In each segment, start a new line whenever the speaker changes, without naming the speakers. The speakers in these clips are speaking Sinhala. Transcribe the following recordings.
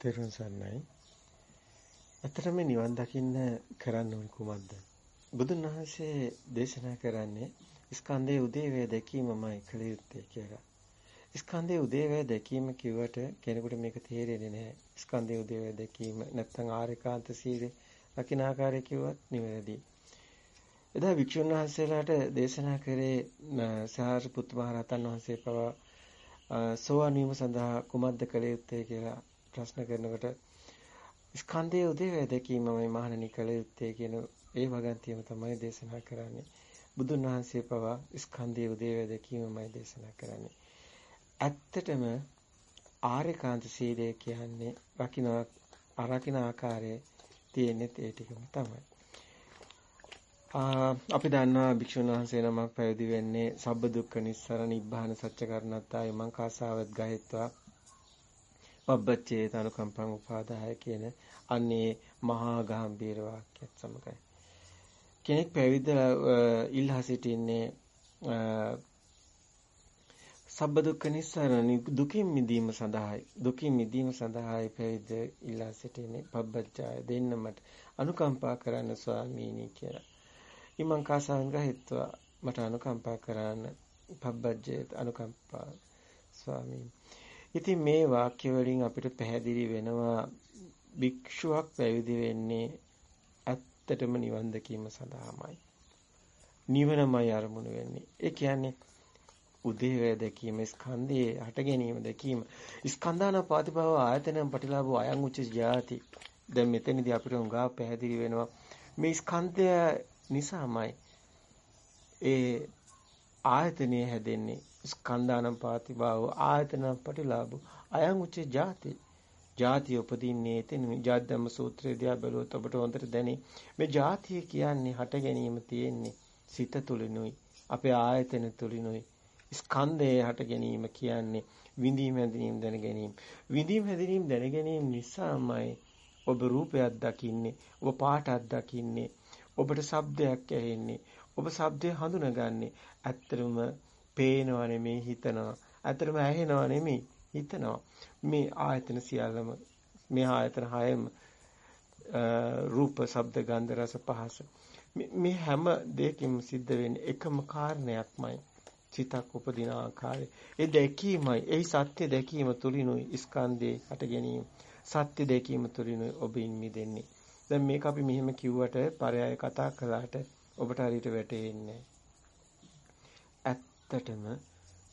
තෙරුවන් සරණයි. ඇත්තටම නිවන් දකින්න කරන්න ඕන කුමක්ද? බුදුන් වහන්සේ දේශනා කරන්නේ ස්කන්ධයේ උදේවැය දැකීමමයි කළ යුත්තේ කියලා. ස්කන්ධයේ උදේවැය දැකීම කිව්වට කෙනෙකුට මේක තේරෙන්නේ නැහැ. ස්කන්ධයේ උදේවැය දැකීම නැත්නම් ආරේකාන්ත සීලේ රකින්න ආකාරය කිව්වත් නිවැරදි. එදා වික්ෂුන් වහන්සේලාට දේශනා කරේ සාරිපුත් මහ රහතන් වහන්සේ පවා සෝවාන් වීම සඳහා කුමක්ද කළ යුත්තේ කියලා ප්‍රශ්න කරනකොට ස්කන්ධයේ උදේවැය දැකීමමයි මහණනි කළ යුත්තේ කියන ඒ වගන්තියම තමයි දේශනා කරන්නේ. බුදුන් වහන්සේ පවා ස්කන්ධයේ උදේවැය දැකීමමයි දේශනා කරන්නේ. ඇත්තටම ආර්යකාන්ත සීලය කියන්නේ රකින්න අරකින්න ආකාරයේ තියෙන්නේ ඒ ටිකම තමයි. අපි දන්නවා භික්ෂුන් වහන්සේ නමක් පැවිදි වෙන්නේ සබ්බ දුක්ඛ නිස්සාරණ නිබ්බාන සත්‍ය කරණත්තාය මං කාසාවත් ගහෙත්වා පබ්බච්චේත අනුකම්පං උපාදාය කියන අන්නේ මහා ගාම්භීර වාක්‍යයත් සමගයි. කෙනෙක් පැවිද්ද ඉල්හා සිටින්නේ සබ්බ දුක්ඛ නිස්සාරණ දුකින් මිදීම සඳහායි. දුකින් මිදීම සඳහායි පැවිද්ද ඉල්ලා සිටින්නේ පබ්බච්චාය දෙන්න මට අනුකම්පා කරන්න ස්වාමීනි කියලා. ඉමං කාසංග හිටවා මට අනුකම්පා කරන්න පබ්බජ්ජේත අනුකම්පා ස්වාමීනි ඉතින් මේ වාක්‍ය වලින් අපිට පැහැදිලි වෙනවා භික්ෂුවක් පැවිදි වෙන්නේ ඇත්තටම නිවන් දැකීම සඳහාමයි. නිවනමයි අරමුණු වෙන්නේ. ඒ කියන්නේ උදේවැය දැකීම ස්කන්ධයේ හට ගැනීම දැකීම ස්කන්ධාන පාතිභව ආයතනම් පටිලාභෝ අයං උච්ච ජාති දැන් මෙතනදී අපිට උඟා පැහැදිලි වෙනවා මේ ස්කන්ධය නිසාමයි ඒ ආයතනය හැදෙන්නේ ස්කන්ධානම් පාති භාව ආයතනම් පටිලාභෝ. අයං උච්චේ ජාති. ජාතිය උපදින්නේ එතන ජාති ධම්ම සූත්‍රය දිහා බැලුවොත් ඔබට හොඳට දැනේ. මේ ජාතිය කියන්නේ හට ගැනීම තියෙන්නේ සිත තුලිනුයි. අපේ ආයතන තුලිනුයි. ස්කන්ධයේ හට ගැනීම කියන්නේ විඳීම හැඳිනීම දැන ගැනීම. විඳීම හැඳිනීම දැන ගැනීම නිසාමයි ඔබ රූපයක් දකින්නේ ඔබ පාටක් දකින්නේ ඔබට ශබ්දයක් ඇහෙන්නේ ඔබ ශබ්දය හඳුනගන්නේ. ඇත්තටම පේනවා නෙමෙයි හිතනවා. ඇත්තටම ඇහෙනවා නෙමෙයි හිතනවා. මේ ආයතන සියල්ලම මේ ආයතන හයම රූප, ශබ්ද, ගන්ධ, රස, පහස මේ හැම දෙයකින්ම සිද්ධ වෙන්නේ එකම කාරණයක්මයි. සිතක් උපදින ආකාරය. ඒ දැකීමයි, ඒ සත්‍ය දැකීම තුලිනුයි ස්කන්ධේ හට ගැනීම. සත්‍ය දැකීම තුලිනුයි ඔබින් මිදෙන්නේ. දැන් මේක අපි මෙහෙම කිව්වට පරයය කතා කළාට ඔබට හරියට වැටෙන්නේ ඇත්තටම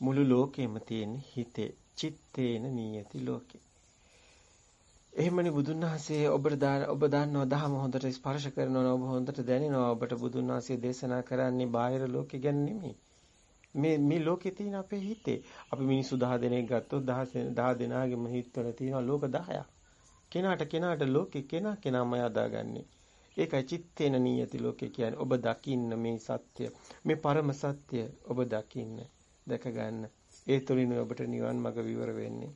මුළු ලෝකෙම තියෙන හිතේ චිත්තේන නියති ලෝකේ. එහෙමනේ බුදුන් වහන්සේ ඔබට ඔබ දන්නවා දහම හොඳට ස්පර්ශ කරනවා ඔබ හොඳට දැනෙනවා ඔබට බුදුන් වහන්සේ දේශනා කරන්නේ බාහිර ලෝකෙ ගැන නෙමෙයි. මේ මේ ලෝකේ තියෙන අපේ හිතේ අපි මිනිස්සු 10 දෙනෙක් ගත්තොත් 10 10 දෙනාගේම හිතවල තියෙනවා ලෝක 10ක්. කෙනාට කෙනාට ලෝකේ කෙනා කෙනාම යදාගන්නේ. ඒකයි චිත්තේන නියති ලෝකේ කියන්නේ. ඔබ දකින්න මේ සත්‍ය මේ පරම සත්‍ය ඔබ දකින්න දැක ගන්න. ඒ තුලින් ඔබට නිවන් මඟ විවර වෙන්නේ.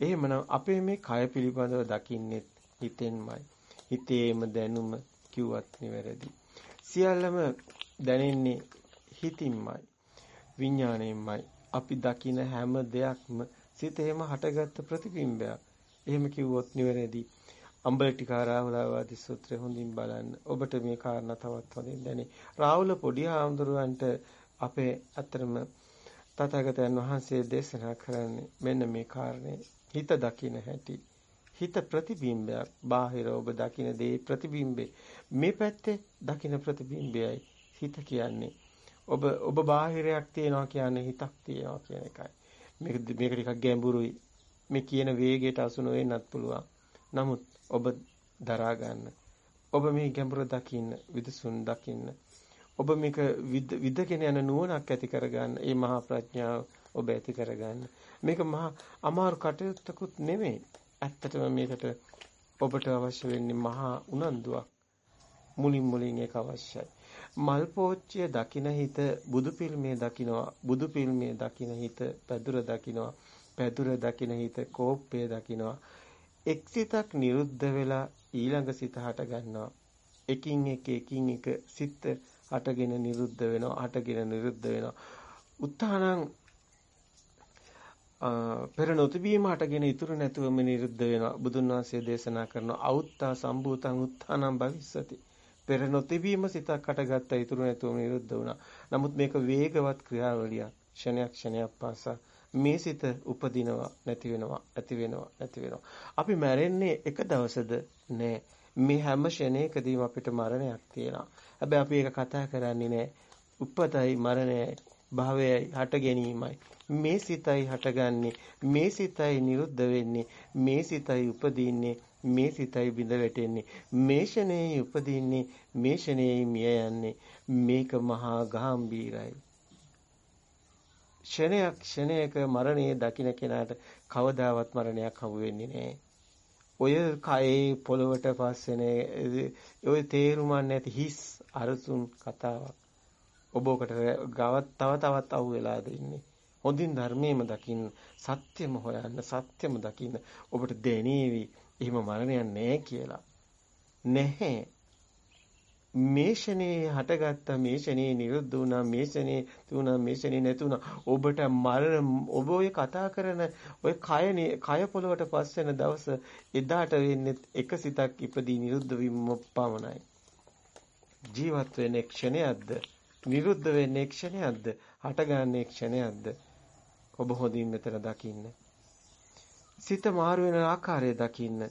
එහෙමනම් අපේ මේ කය පිළිබඳව දකින්නේ හිතෙන්මයි. හිතේම දැනුම කිව්වත් නිවැරදි. සියල්ලම දැනෙන්නේ හිතින්මයි විඥාණයෙන්මයි. අපි දකින හැම දෙයක්ම සිතේම හටගත්තු ප්‍රතිබිම්බයක්. එහෙම කිව්වොත් නිවැරදි. අම්බලටිකා රාහුලවාදී සූත්‍රය හොඳින් බලන්න. ඔබට මේ කාරණා තවත් හොඳින් දැනේ. රාහුල පොඩි ආම්දුරවන්ට අපේ අතරම තථාගතයන් වහන්සේ දේශනා කරන්නේ මෙන්න මේ කාරණේ. හිත දකින්න හැටි. හිත ප්‍රතිබිම්බයක්. බාහිර ඔබ දකින දේ ප්‍රතිබිම්බේ. මේ පැත්තේ දකින ප්‍රතිබිම්බයයි හිත කියන්නේ. ඔබ ඔබ බාහිරයක් තියනවා කියන්නේ හිතක් තියනවා කියන එකයි. මේක මේක ටිකක් ගැඹුරුයි. මේ කියන වේගයට අසු නොවෙන්නත් පුළුවන්. නමුත් ඔබ දරා ගන්න. ඔබ මේ ගැඹුර දකින්න, විදසුන් දකින්න. ඔබ මේක විදගෙන යන නුවණක් ඇති කරගන්න. මේ මහා ප්‍රඥාව ඔබ ඇති කරගන්න. මේක මහා අමාරු කටයුත්තකුත් නෙමෙයි. ඇත්තටම මේකට ඔබට අවශ්‍ය වෙන්නේ මහා උනන්දුවක්. මුලින් මුලින් ඒක අවශ්‍යයි. මල් පෝච්චිය දකින හිත බුදු පිල්මේ දකිනවා. බුදු පිල්මේ දකින හිත පැදුර දකිනවා. පැදුර දකින හිත කෝප්පය දකිනවා. එක් සිතක් නිරුද්ධ වෙලා ඊළඟ සිත හට ගන්නවා. එකින් එක එකින් එක සිත හටගෙන නිරුද්ධ වෙනවා. හටගෙන නිරුද්ධ වෙනවා. උත්තානං පෙර නොතිබීම හටගෙන ඉතුරු නැතුවම නිරුද්ධ වෙනවා බුදුන් වහන්සේ දේශනා කරන අවුත්තා සම්භූතං උත්තානම් භවිස්සති පෙර නොතිබීම සිතක් හටගත්ත ඉතුරු නැතුවම නිරුද්ධ වුණා නමුත් මේක වේගවත් ක්‍රියාවලියක් ක්ෂණයක් ක්ෂණයක් පාසා මේ සිත උපදිනවා නැති වෙනවා ඇති වෙනවා නැති වෙනවා. අපි මැරෙන්නේ එක දවසද? නෑ. මේ හැම ෂණයකදීම අපිට මරණයක් තියෙනවා. හැබැයි අපි ඒක කතා කරන්නේ නෑ. උපතයි මරණයයි භවයයි හට ගැනීමයි. මේ සිතයි හටගන්නේ මේ සිතයි නිරුද්ධ වෙන්නේ මේ සිතයි උපදින්නේ මේ සිතයි බිඳ වැටෙන්නේ. මේ ෂණේ උපදින්නේ මේ ෂණේ මිය යන්නේ. මේක මහා ගාම්භීරයි. ෂණයක් ෂණයක මරණයේ දකින්න කෙනාට කවදාවත් මරණයක් හමු වෙන්නේ නැහැ ඔය කයේ පොළවට පස්සේනේ ඔය තේරුමක් නැති හිස් අරසුන් කතාවක් ඔබ ඔකට ගවත් තව තවත් අහු වෙලාද ඉන්නේ. හොඳින් ධර්මයේම දකින්න, සත්‍යම හොයන්න, සත්‍යම දකින්න ඔබට දැනේවි. එහෙම මරණයක් නැහැ කියලා. නැහැ. මේෂනේ හටගත්ත මේෂනේ නිරුද්ධ වුණා මේෂනේ තුණා මේෂනේ නැතුණා ඔබට මරණ ඔබ ඔය කතා කරන ඔය කයනේ කය පොළවට පස් වෙන දවස එදාට වෙන්නේ එක සිතක් ඉපදී නිරුද්ධ වීම පමණයි ජීවත් වෙන ක්ෂණයක්ද නිරුද්ධ වෙන්නේ ක්ෂණයක්ද? හටගන්නේ ක්ෂණයක්ද? ඔබ හොඳින් මෙතන දකින්න. සිත මාරු වෙන ආකාරය දකින්න.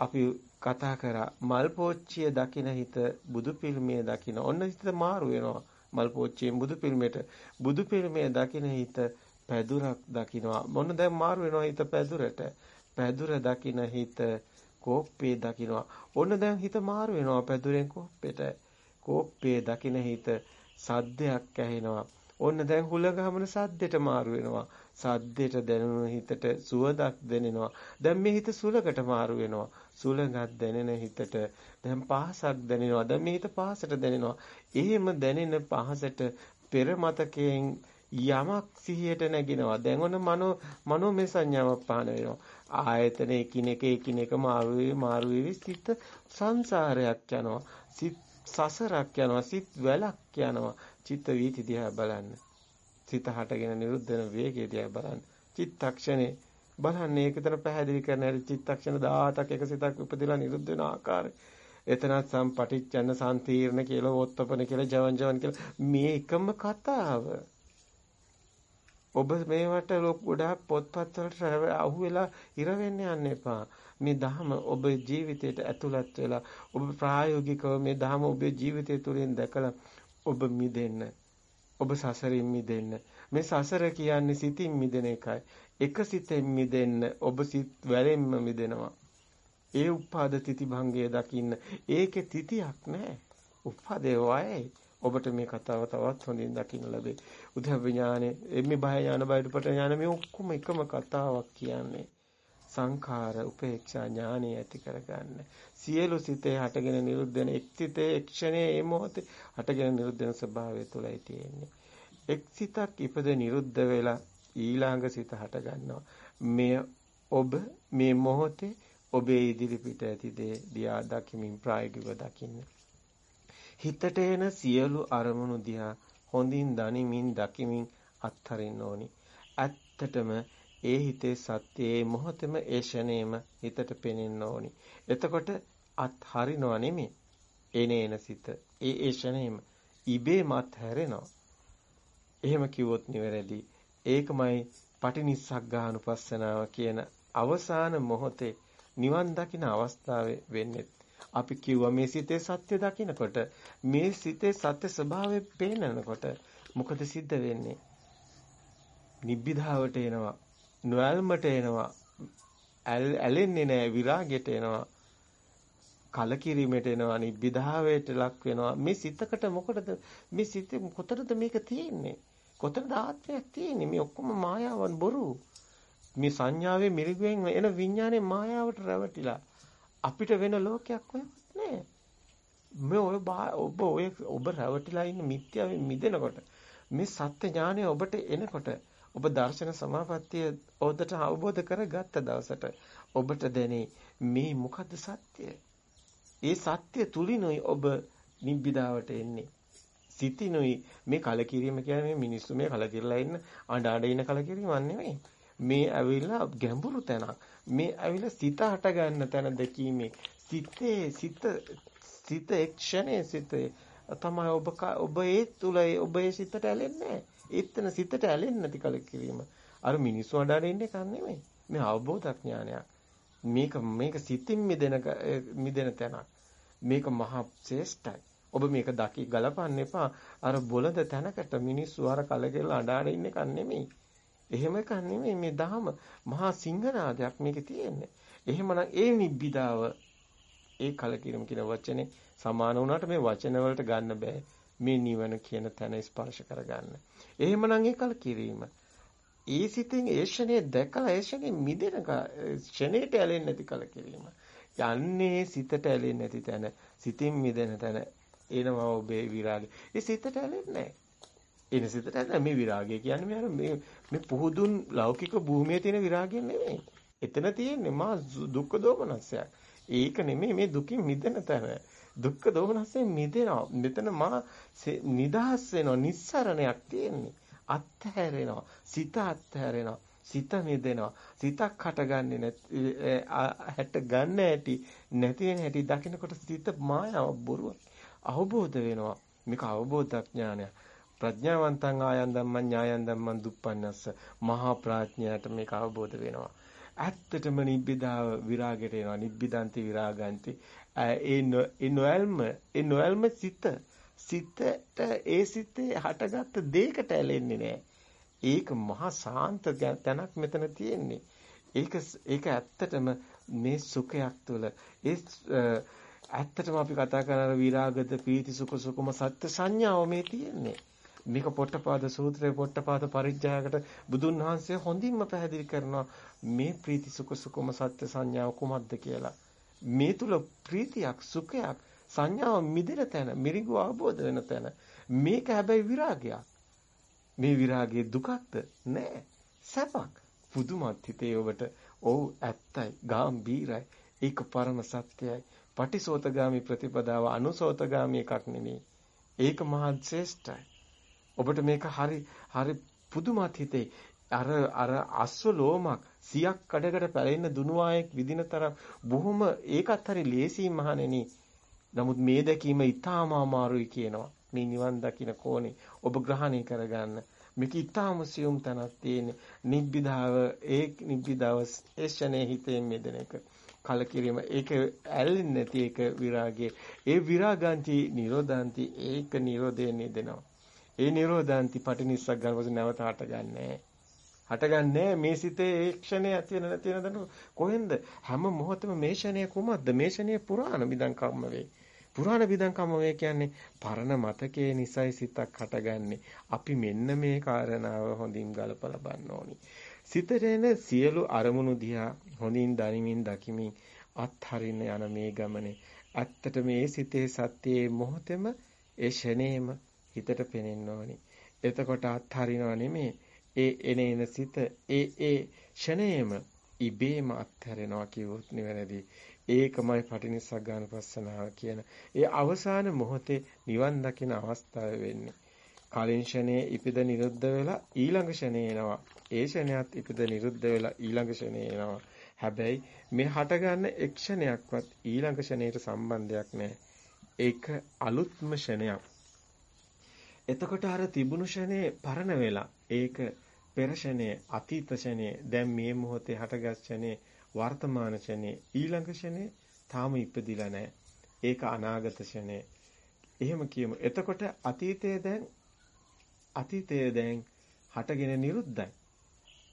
අපි කතා කරා මල් පෝච්චිය දකින හිත බුදු පිළිමය දකින. ඔන්න හිත මාරු වෙනවා. මල් පෝච්චියෙන් බුදු පිළිමයට බුදු පිළිමය දකින හිත පැදුරක් දකිනවා. මොන දැන් මාරු වෙනවා හිත පැදුරට. පැදුර දකින හිත කෝප්පේ දකිනවා. ඔන්න දැන් හිත මාරු වෙනවා පැදුරෙන් කෝප්පෙට. කෝප්පේ දකින හිත සද්දයක් ඇහෙනවා. ඔන්න දැන් හුලගහමන සද්දෙට මාරු වෙනවා. සද්දෙට දැනුන හිතට සුවදක් දැනෙනවා. දැන් මේ හිත සුලකට මාරු වෙනවා. සුලඟක් දැනෙන හිතට දැන් පහසක් දැනෙනවා. දැන් මේ හිත පහසට දැනෙනවා. එහෙම දැනෙන පහසට පෙර මතකයෙන් යමක් සිහියට නැගිනවා. දැන් ඔන්න මනෝ මනෝමය සංඥාවක් පහළ වෙනවා. ආයතන එකිනෙක එකිනෙක මාරු වෙවි මාරු වෙවි සිත සංසාරයක් යනවා. සිත සසරක් යනවා සිත් වැලක් යනවා චිත්ත වීති දිහා බලන්න සිත හටගෙන නිරුද්ධ වෙන වේගය දිහා බලන්න චිත්තක්ෂණේ බලන්න ඒකතන පැහැදිලි කරන හැටි චිත්තක්ෂණ 18ක් එක සිතක් උපදිලා නිරුද්ධ වෙන ආකාරය එතනත් සම්පටිච්ඡන්න සම්තීර්ණ කියලා වොත්තපන කියලා ජවන් ජවන් කියලා මේ එකම කතාව ඔබ මේවට ලොක් ගොඩාක් පොත්පත් වලට අහු වෙලා ඉර වෙන්න යන්න එපා මේ ධහම ඔබේ ජීවිතයට ඇතුළත් වෙලා ඔබ ප්‍රායෝගිකව මේ ධහම ඔබේ ජීවිතය තුළින් දැකලා ඔබ මිදෙන්න. ඔබ සසරින් මිදෙන්න. මේ සසර කියන්නේ සිතින් මිදෙන එකයි. එක සිතෙන් මිදෙන්න ඔබ සිත් වැරෙන්ම මිදෙනවා. ඒ උපාද තිති භංගය දකින්න. ඒකේ තිතියක් නැහැ. උපාදේ වයයි. ඔබට මේ කතාව තවත් හොඳින් දකින්න ලැබේ. උද්‍යප්ප ඥානෙ, එමෙ බය ඥාන, බයඩපට ඥාන මේ ඔක්කොම එකම කතාවක් කියන්නේ. සංඛාර උපේක්ෂා ඥානය ඇති කරගන්න. සියලු සිතේ හටගෙන නිරුද්ධ වෙන එක් සිතේ එක්ෂණයේ මේ මොහොතේ හටගෙන නිරුද්ධ වෙන ස්වභාවය තුලයි තියෙන්නේ. එක් සිතක් ඉපද නිරුද්ධ වෙලා ඊළඟ සිත හට ගන්නවා. මෙය ඔබ මේ මොහොතේ ඔබේ ඉදිරි පිට ඇති දේ දිහා දකිමින් ප්‍රායෝගිකව දකින්න. හිතට එන සියලු අරමුණු දිහා හොඳින් දනිමින් දකිමින් අත්හරින්න ඕනි. ඇත්තටම ඒ හිතේ සත්‍යයේ මොහොතෙම ඒ ෂණේම හිතට පෙනෙන්න ඕනි. එතකොට අත් හරිනව නෙමෙයි. එනේන සිත. ඒ ඒ ෂණේම ඉබේමත් හැරෙනවා. එහෙම කිව්වොත් නිවැරදි. ඒකමයි පටිනිස්සග්ගානුපස්සනාව කියන අවසාන මොහොතේ නිවන් දකින අවස්ථාවේ වෙන්නේ. අපි කිව්වා මේ සිතේ සත්‍ය දකිනකොට මේ සිතේ සත්‍ය ස්වභාවය පේනනකොට මොකද සිද්ධ වෙන්නේ? නිබ්බිධාවට එනවා. නොඇල්මට එනවා. ඇලෙන්නේ නැහැ විරාගයට එනවා. කලකිරීමට එනවා නිබ්බිධාවයට ලක් වෙනවා. මේ සිතකට මොකටද මේ සිත කොතනද මේක තියෙන්නේ? කොතනද ආත්මයක් තියෙන්නේ? මේ ඔක්කොම මායාවන් බොරු. මේ සංඥාවේ මිරිගුවෙන් එන විඥානේ මායාවට රැවටිලා අපිට වෙන ලෝකයක් ඔයවත් නෑ. මේ ඔය ඔබ ඔය ඔබ රැවටිලා ඉන්න මිත්‍යාවෙන් මිදෙනකොට මේ සත්‍ය ඥානය ඔබට එනකොට ඔබ දර්ශන සමාපත්තිය ඔබට අවබෝධ කරගත්ත දවසට ඔබට දැනේ මේ මොකද්ද සත්‍ය? ඒ සත්‍ය තුලිනුයි ඔබ නිබ්බිදාවට එන්නේ. සිතිනුයි මේ කලකිරීම කියන්නේ මිනිස්සු මේ කලකිරලා ඉන්න අඬ අඬ ඉන්න කලකිරීමක් නෙමෙයි. මේ ඇවිල්ලා ගැඹුරු තැනක්. මේ ඇවිල්ලා සිත හට ගන්න තැන දැකීමේ සිතේ සිත සිත එක්ෂණේ සිතේ තමයි ඔබ ඔබ ඒ තුල ඔබ ඒ සිතට ඇලෙන්නේ ඒත්තන සිතට ඇලෙන්නේ නැති කල කිරීම. අර මිනිස්සු අඩාඩ ඉන්නේ කන් නෙමෙයි. මේ අවබෝධ ඥානයක්. මේක මේක සිතින් මිදෙන මිදෙන තැනක්. මේක මහා ශ්‍රේෂ්ඨයි. ඔබ මේක දකි ගලපන්න එපා. අර බොළඳ තැනකට මිනිස්සු අර කලකෙල අඩාඩ ඉන්නේ කන් නෙමෙයි. එහෙම එකක් නෙමෙයි මේ දහම මහා සිංහනාදයක් මේකේ තියෙන්නේ. එහෙමනම් ඒ නිබ්බිදාව ඒ කලකිරීම කියන වචනේ සමාන වුණාට මේ වචන වලට ගන්න බෑ. මේ නිවන කියන තැන ස්පර්ශ කරගන්න. එහෙමනම් ඒ කලකිරීම ඒ සිතින් ඒ ෂනේ දැකලා ඒ ෂනේ මිදෙන ෂනේට ඇලෙන්නේ නැති කලකිරීම. යන්නේ සිතට ඇලෙන්නේ නැති තැන, සිතින් මිදෙන තැන එනවා ඔබේ විරාගය. ඒ සිතට ඇලෙන්නේ නැහැ. එන සිතට ඇලෙන්නේ මේ විරාගය කියන්නේ මේ මේ පුහුදුන් ලෞකික භූමියේ තියෙන විරාගය නෙමෙයි. එතන තියෙන්නේ මා දුක්ඛ දෝමනසයක්. ඒක නෙමෙයි මේ දුකින් මිදෙන තැන. දුක්ඛ දෝමනසයෙන් මිදෙනවා. මෙතන මා නිදහස් වෙනවා, නිස්සරණයක් තියෙන්නේ. අත්හැරෙනවා. සිත අත්හැරෙනවා. සිත මිදෙනවා. සිතක් හටගන්නේ නැති හැට ගන්න ඇති නැති වෙන හැටි දකිනකොට සිත මායාව බොරුවක්. අවබෝධ වෙනවා. මේක අවබෝධ ඥානයක්. ප්‍රඥාවන්තං ආයන් ධම්මං ඥායන් ධම්මං දුප්පන්නස්ස මහා ප්‍රඥාට මේක අවබෝධ වෙනවා. ඇත්තටම නිබ්බිදාව විරාගයට එනවා. නිබ්බිදාන්ති විරාගන්ති. ඒ නොයල්ම ඒ නොයල්ම සිත සිතට ඒ සිතේ හටගත්ත දෙයකට ඇලෙන්නේ නැහැ. ඒක මහා සාන්ත තැනක් මෙතන තියෙන්නේ. ඒක ඒක ඇත්තටම මේ සුඛයක් තුළ ඒ ඇත්තටම අපි කතා කරන විරාගද පීති සුඛ සුඛම සත්‍ය සංඥාව මේ තියෙන්නේ. මේක පොට්ටපාද සූත්‍රයේ පොට්ටපාද පරිත්‍යාගකට බුදුන් වහන්සේ හොඳින්ම පැහැදිලි කරනවා මේ ප්‍රීති සුඛ සුඛම සත්‍ය සංඥාව කුමක්ද කියලා. මේ තුල ප්‍රීතියක් සුඛයක් සංඥාව මිදෙන තැන මිරිඟු අවබෝධ වෙන තැන මේක හැබැයි විරාගයක්. මේ විරාගයේ දුකක්ද නෑ සැපක්. පුදුමත් හිතේ ඔබට ඔව් ඇත්තයි ගාම්භීරයි ඒක පරම සත්‍යයි. පටිසෝතගාමි ප්‍රතිපදාව අනුසෝතගාමි එකක් නෙමෙයි. ඒක මහත් ශ්‍රේෂ්ඨයි. ඔබට මේක හරි හරි පුදුමත් හිතේ. අර අර අස්ව ලෝමක් සියක් කඩකට පැලෙන්න දුනුවායෙක් විදින තරම් බොහොම ඒකත් හරි ලේසියි මහණෙනි. නමුත් මේ දැකීම ඊටාම අමාරුයි කියනවා. මේ නිවන් දකින්න කෝණේ ඔබ ග්‍රහණය කරගන්න. මේක ඊටාම සියුම් තැනක් තියෙන නිබ්බිදාව ඒ නිබ්බිදාව ඒෂණේ හිතේ මෙදෙන එක. කලකිරීම. ඒක ඇල්ලෙන්නේ නැති ඒක විරාගයේ. ඒ විරාගාන්ති නිරෝධාන්ති ඒක නිරෝධයෙන් දෙනවා ඒ නිරෝධාන්ති පටිනිස්සක් ගන්නකොට නැවත හටගන්නේ හටගන්නේ මේ සිතේ ඒ ක්ෂණේ ඇති වෙන නැති වෙන දන්න කොහෙන්ද? හැම මොහොතෙම මේ ක්ෂණය කුමක්ද? මේ ක්ෂණය පුරාණ බිදං කම්ම වේ. පුරාණ බිදං කම්ම වේ කියන්නේ පරණ මතකයේ නිසයි සිතක් හටගන්නේ. අපි මෙන්න මේ කාරණාව හොඳින් ගලපලා බලන්න ඕනි. සිතට එන සියලු අරමුණු දිහා හොඳින් දනිමින් දකිමින් අත්හරින්න යන මේ ගමනේ ඇත්තට මේ සිතේ සත්‍යයේ මොහොතෙම ඒ ෂණේම හිතට පෙනෙන්න ඕනි. එතකොට අත්හරිනව නෙමෙයි. ඒ එන එන සිත ඒ ඒ ෂණේම ඉබේම අත්හැරෙනවා කිව්වොත් නිවැරදි. ඒකමයි පටිනිස්සග්ගාන පස්සනාව කියන. ඒ අවසාන මොහොතේ නිවන් දකින අවස්ථාව වෙන්නේ. කලින් ෂණේ ඉපිද නිරුද්ධ වෙලා ඊළඟ ෂණේ එනවා. ඒ ෂණයත් ඉපිද නිරුද්ධ වෙලා ඊළඟ ෂණේ එනවා. හැබැයි මේ හටගන්න එක්ෂණයක්වත් ඊළඟ ෂණයට සම්බන්ධයක් නැහැ. ඒක අලුත්ම ෂණයක්. එතකොට අර තිබුණු ෂනේ පරණ වෙලා ඒක පෙර ෂනේ අතීත ෂනේ දැන් මේ මොහොතේ හටගත් ෂනේ වර්තමාන ෂනේ ඊළඟ ෂනේ තාම ඉපදිලා නැහැ. ඒක අනාගත ෂනේ. එහෙම කියමු. එතකොට අතීතයේ දැන් අතීතයේ දැන් හටගෙන නිරුද්ධයි.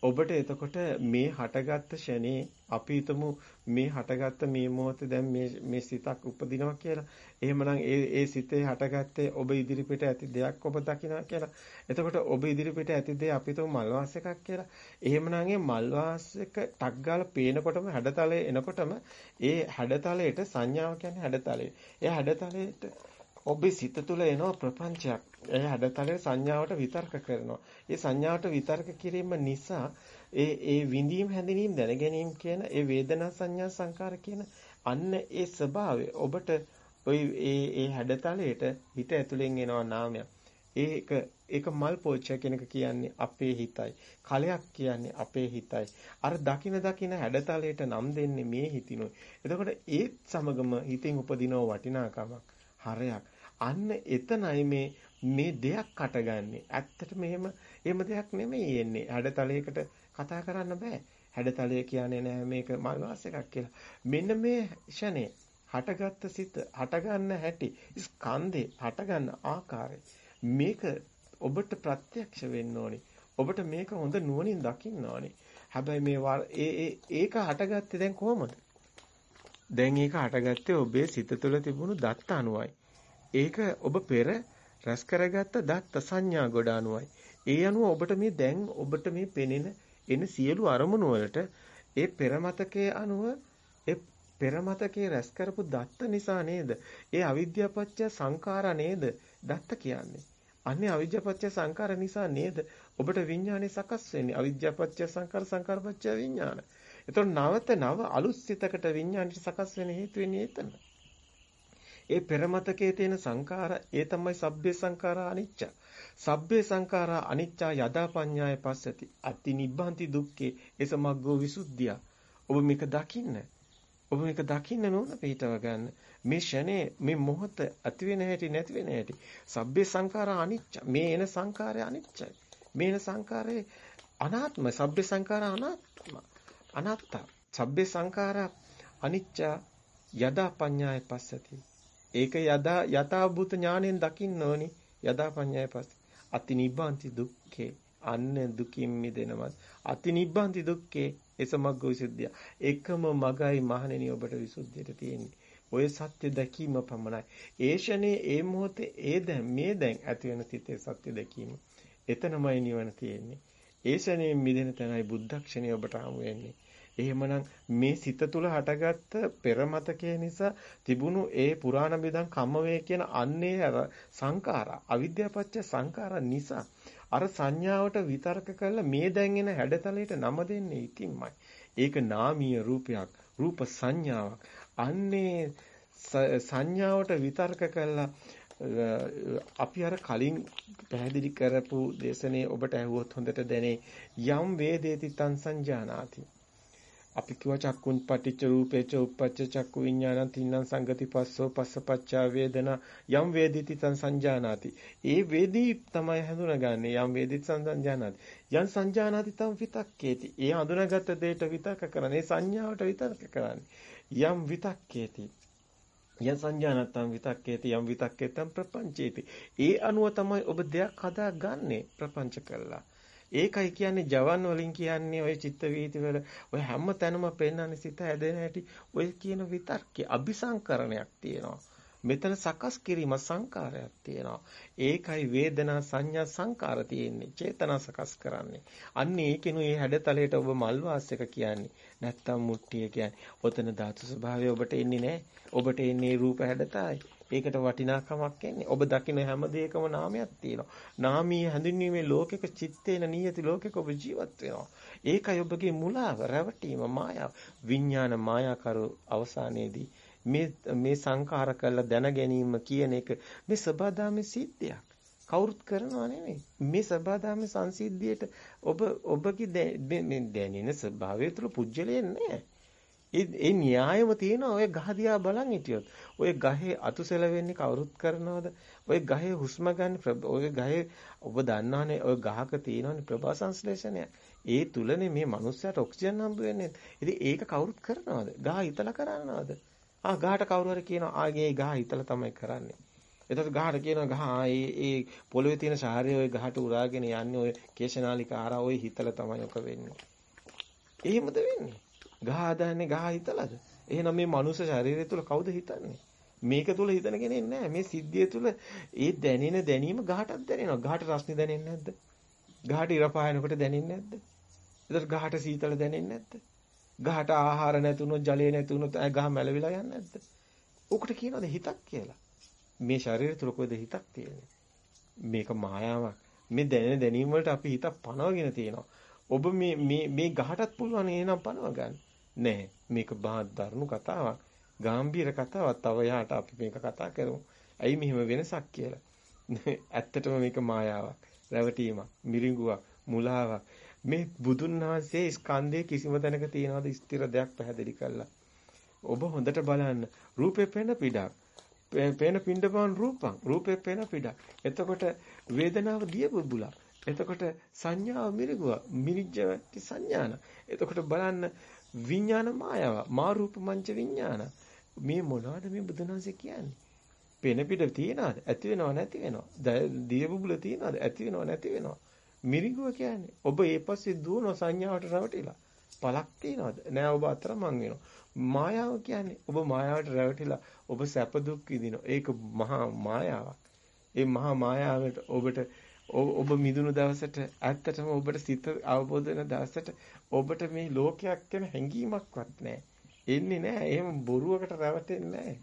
ඔබට එතකොට මේ හටගත්ත ෂනේ අපි හිතමු මේ හටගත්ත මේ මොහොතේ දැන් මේ මේ සිතක් උපදිනවා කියලා. එහෙමනම් ඒ ඒ සිතේ හටගත්තේ ඔබ ඉදිරිපිට ඇති දෙයක් ඔබ දකිනවා කියලා. එතකොට ඔබ ඉදිරිපිට ඇති දේ අපි හිතමු මල්වාස් එකක් කියලා. එහෙමනම් ඒ මල්වාස් එක ටක් ගාලා පේනකොටම හැඩතලේ එනකොටම ඒ හැඩතලයට සංඥාව කියන්නේ හැඩතලේ. ඒ හැඩතලයට ඔබේ සිත තුළ එනවා ප්‍රපංචයක්. ඒ හැඩතලේ සංඥාවට විතර්ක කරනවා. ඒ සංඥාවට විතර්ක කිරීම නිසා ඒ ඒ විඳීම් හැඳිනීම් දැනගැනීම කියන ඒ වේදනා සංඥා සංකාර කියන අන්න ඒ ස්වභාවය ඔබට ওই ඒ ඒ හැඩතලයට හිත ඇතුලෙන් එනවා නාමයක්. ඒක ඒක මල් පෝච්චය කියන එක කියන්නේ අපේ හිතයි. කලයක් කියන්නේ අපේ හිතයි. අර දකින දකින හැඩතලයට නම් දෙන්නේ මේ හිතිනොයි. එතකොට ඒත් සමගම හිතෙන් උපදිනව වටිනාකමක්. හරයක්. අන්න එතනයි මේ මේ දෙයක් කටගන්නේ. ඇත්තට මෙහෙම එහෙම දෙයක් නෙමෙයි එන්නේ. හැඩතලයකට කතා කරන්න බෑ. හැඩතලය කියන්නේ නෑ මේක මල්වාස් එකක් කියලා. මෙන්න මේ ෂනේ හටගත්ත සිත හටගන්න හැටි ස්කන්ධේ හටගන්න ආකාරය මේක ඔබට ප්‍රත්‍යක්ෂ වෙන්න ඕනේ. ඔබට මේක හොඳ නුවණින් දකින්න ඕනේ. හැබැයි මේ ඒ ඒක හටගත්තේ දැන් කොහොමද? දැන් ඒක හටගත්තේ ඔබේ සිත තුළ තිබුණු දත්ත අනුවයි. ඒක ඔබ පෙර රැස් කරගත්ත දත්ත සංඥා ගොඩ අනුවයි. ඒ අනුව ඔබට මේ දැන් ඔබට මේ පෙනෙන එන සියලු අරමුණු වලට ඒ පෙර මතකයේ අනුව ඒ පෙර මතකයේ රැස් කරපු දත්ත නිසා නේද? ඒ අවිද්‍යාපච්චය සංඛාරා නේද? දත්ත කියන්නේ. අන්නේ අවිද්‍යාපච්චය සංඛාර නිසා නේද? ඔබට විඥානේ සකස් වෙන්නේ. අවිද්‍යාපච්චය සංඛාර සංඛාරපච්චය විඥාන. එතකොට නවත නව අලුත් සිතකට විඥානෙට සකස් වෙන හේතු වෙන්නේ එතන. ඒ පෙර මතකයේ තියෙන සංඛාර ඒ තමයි සබ්බේ සංඛාරා අනිච්ච. සබ්බේ සංඛාරා අනිච්චා යදා පඤ්ඤාය පස්සති. අති නිබ්බන්ති දුක්ඛේ එසමග්ගෝ විසුද්ධිය. ඔබ මේක දකින්න. ඔබ මේක දකින්න නෝන පිටව ගන්න. මේ ෂනේ මේ මොහොත ඇති වෙන හැටි නැති වෙන හැටි. සබ්බේ සංඛාරා අනිච්ච. මේ එන සංඛාරය අනිච්චයි. මේ එන සංඛාරේ අනාත්ම. සබ්බේ සංඛාරා අනාත්ම. අනාත්ත. සබ්බේ සංඛාරා අනිච්ච යදා පඤ්ඤාය පස්සති. ඒක යදා යථා භූත ඥාණයෙන් දකින්න ඕනි. යදා පඤ්ඤාය පස්සති. අති නිබ්බාන්ති දුක්ඛේ අන්න දුකින් මිදෙනවත්. අති නිබ්බාන්ති දුක්ඛේ එසමග්ග විසුද්ධිය. එකම මගයි මහණෙනි ඔබට විසුද්ධියට තියෙන්නේ. ඔය සත්‍ය දැකීම පමණයි. ඒ ෂනේ ඒ මොහොතේ ඒ දැන් මේ දැන් ඇති වෙන සිතේ සත්‍ය දැකීම. එතනමයි නිවන තියෙන්නේ. ඒ ෂනේ මිදෙන තැනයි බුද්ධක්ෂණය ඔබට හමු වෙන්නේ. එහෙමනම් මේ සිත තුළ හටගත්ත පෙර මතකයේ නිසා තිබුණු ඒ පුරාණ බෙදන් කම්මවේ කියන අන්නේ සංඛාරා අවිද්‍යාපච්ච සංඛාරා නිසා අර සංඥාවට විතර්ක කරලා මේ දැන් එන හැඩතලයට නම දෙන්නේ ඉතින්මයි. ඒක නාමීය රූපයක්, රූප සංඥාවක්. අන්නේ සංඥාවට විතර්ක කරලා අපි අර කලින් පැහැදිලි කරපු දේශනේ ඔබට ඇහුවොත් හොඳට දැනේ. යම් වේදේති තං සංජානාති. අපි කිව්ව චක්කුන් පටිච්ච රූපේච උප්පච්ච චක්කු විඥානං තින්නම් සංගති පස්සෝ පස්සපච්චා වේදනා. යම් වේදිති තං සංජානාති. ඒ වේදී තමයි හඳුනගන්නේ යම් වේදිත සංජානාති. යම් සංජානාති තම් විතක්කේති. ඒ හඳුනාගත් දෙයට විතක්ක කරන්නේ සංඥාවට විතක්ක කරන්නේ. යම් විතක්කේති. යන් සංජානත්තම් විතක්කේති යම් විතක්කේතම් ප්‍රපංචේති. ඒ අනුව තමයි ඔබ දෙයක් හදාගන්නේ ප්‍රපංච කළා. ඒකයි කියන්නේ ජවන් වලින් කියන්නේ ඔය චිත්ත වීති වල ඔය හැම තැනම පෙන්වන්නේ සිත හැදෙන හැටි ඔය කියන විතර්කේ අபிසංකරණයක් තියෙනවා. මෙතන සකස් කිරීම සංකාරයක් තියෙනවා. ඒකයි වේදනා සංඥා සංකාර තියෙන්නේ. චේතනා සකස් කරන්නේ. අන්න ඒකිනු මේ හැඩතලයට ඔබ මල් වාසයක කියන්නේ. නැත්තම් මුට්ටිය කියන්නේ. ඔතන ධාතු ස්වභාවය ඔබට එන්නේ නැහැ. ඔබට එන්නේ රූප හැඩතයි. ඒකට වටිනාකමක් එන්නේ. ඔබ දකින හැම දෙයකම නාමයක් තියෙනවා. නාමීය හැඳින්වීමේ ලෝකෙක චිත්තේන නියති ලෝකෙක ඔබ ජීවත් වෙනවා. ඒකයි ඔබගේ මුලාව, රැවටීම, මායාව, විඥාන මායාකරු අවසානයේදී මේ මේ සංඛාර කරලා දැන ගැනීම කියන එක මේ සබදාමේ සිද්ධියක්. කවුරුත් කරනවා නෙමෙයි. මේ සබදාමේ සංසිද්ධියට ඔබ ඔබගේ දැනෙන ස්වභාවය තුළ පුජ්‍යලේ නැහැ. ඒ න්‍යායම තියෙනවා ඔය ගහ දිහා බලන් හිටියොත්. ඔය ගහේ අතුසල වෙන්නේ කවුරුත් කරනවද? ඔය ගහේ හුස්ම ගන්න ඔය ගහේ ඔබ දන්නවනේ ඔය ගහක තියෙනවනේ ප්‍රභා සංශ්ලේෂණය. ඒ තුලනේ මේ මනුස්සයාට ඔක්සිජන් හම්බ වෙන්නේ. ඉතින් ඒක කවුරුත් කරනවද? ගහ හිතලා කරනවද? ආ ගහට කවුරු හරි කියනවා ආගේ ගහ හිතලා තමයි කරන්නේ. එතකොට ගහට කියනවා ගහ ඒ ඒ පොළවේ තියෙන ශාරය ඔය ගහට උරාගෙන යන්නේ ඔය කේශනාලික ආරා ඔය හිතලා තමයි ඔක වෙන්නේ. එහෙමද වෙන්නේ? ගහ හදන්නේ ගහ හිතලාද? එහෙනම් මේ මනුස්ස ශරීරය තුල කවුද හිතන්නේ? මේක තුල හිතන කෙනෙක් නැහැ. මේ සිද්ධිය තුල ඒ දැනෙන දැනීම ගහටත් දැනෙනවා. ගහට රස්නේ දැනෙන්නේ නැද්ද? ගහට ඉර පායනකොට දැනෙන්නේ නැද්ද? එතකොට ගහට සීතල දැනෙන්නේ නැද්ද? ගහට ආහාර නැතුනොත් ජලය නැතුනොත් ගහ මැලවිලා යන්නේ නැද්ද? උකට කියනවාද හිතක් කියලා. මේ ශරීරය තුල කොයිද හිතක් තියෙන්නේ? මේක මායාවක්. මේ දැනෙන දැනීම වලට අපි හිත පනවගෙන තියෙනවා. ඔබ මේ මේ මේ ගහටත් පුළුවන් එනම් පනව ගන්න. නැහැ. මේක බාහත් දරුණු කතාවක්. ගැඹීර කතාවක්. තව යහට අපි මේක කතා කරමු. ඇයි මෙහෙම වෙනසක් කියලා. ඇත්තටම මේක මායාවක්, රැවටීමක්, මිරිඟුවක්, මුලාවක්. මේ බුදුන් වහන්සේ ස්කන්ධයේ කිසිම තැනක තියනවාද ස්ථිර දෙයක් පැහැදිලි කළා. ඔබ හොඳට බලන්න. රූපේ පෙන පිටක්. පේන පින්ඩපන් රූපං. රූපේ පෙන පිටක්. එතකොට වේදනාව දිය බුබුලක්. එතකොට සංඥාව මිරිගුව මිරිජ්ජවටි සංඥාන. එතකොට බලන්න විඥාන මායාව. මා රූප මංච විඥාන. මේ මොනවද මේ බුදුන් වහන්සේ කියන්නේ? පෙන පිට තියනවාද? ඇති වෙනව නැති වෙනව. දිය බුබුල තියනවාද? ඇති වෙනව නැති වෙනව. මිරිඟුව කියන්නේ ඔබ ඒ පස්සේ දුවන සංඥාවට රැවටිලා පළක් තියනවාද නෑ ඔබ අතරමං වෙනවා මායාව කියන්නේ ඔබ මායාවට රැවටිලා ඔබ සැප දුක් විඳිනවා ඒක මහා මායාවක් ඒ මහා මායාවට ඔබට ඔබ මිදුණු දවසට ඇත්තටම ඔබට සිත අවබෝධ වෙන දවසට ඔබට මේ ලෝකයක් ගැන හැඟීමක්වත් නැහැ. එන්නේ නැහැ. එහෙම බොරුවකට රැවටෙන්නේ නැහැ.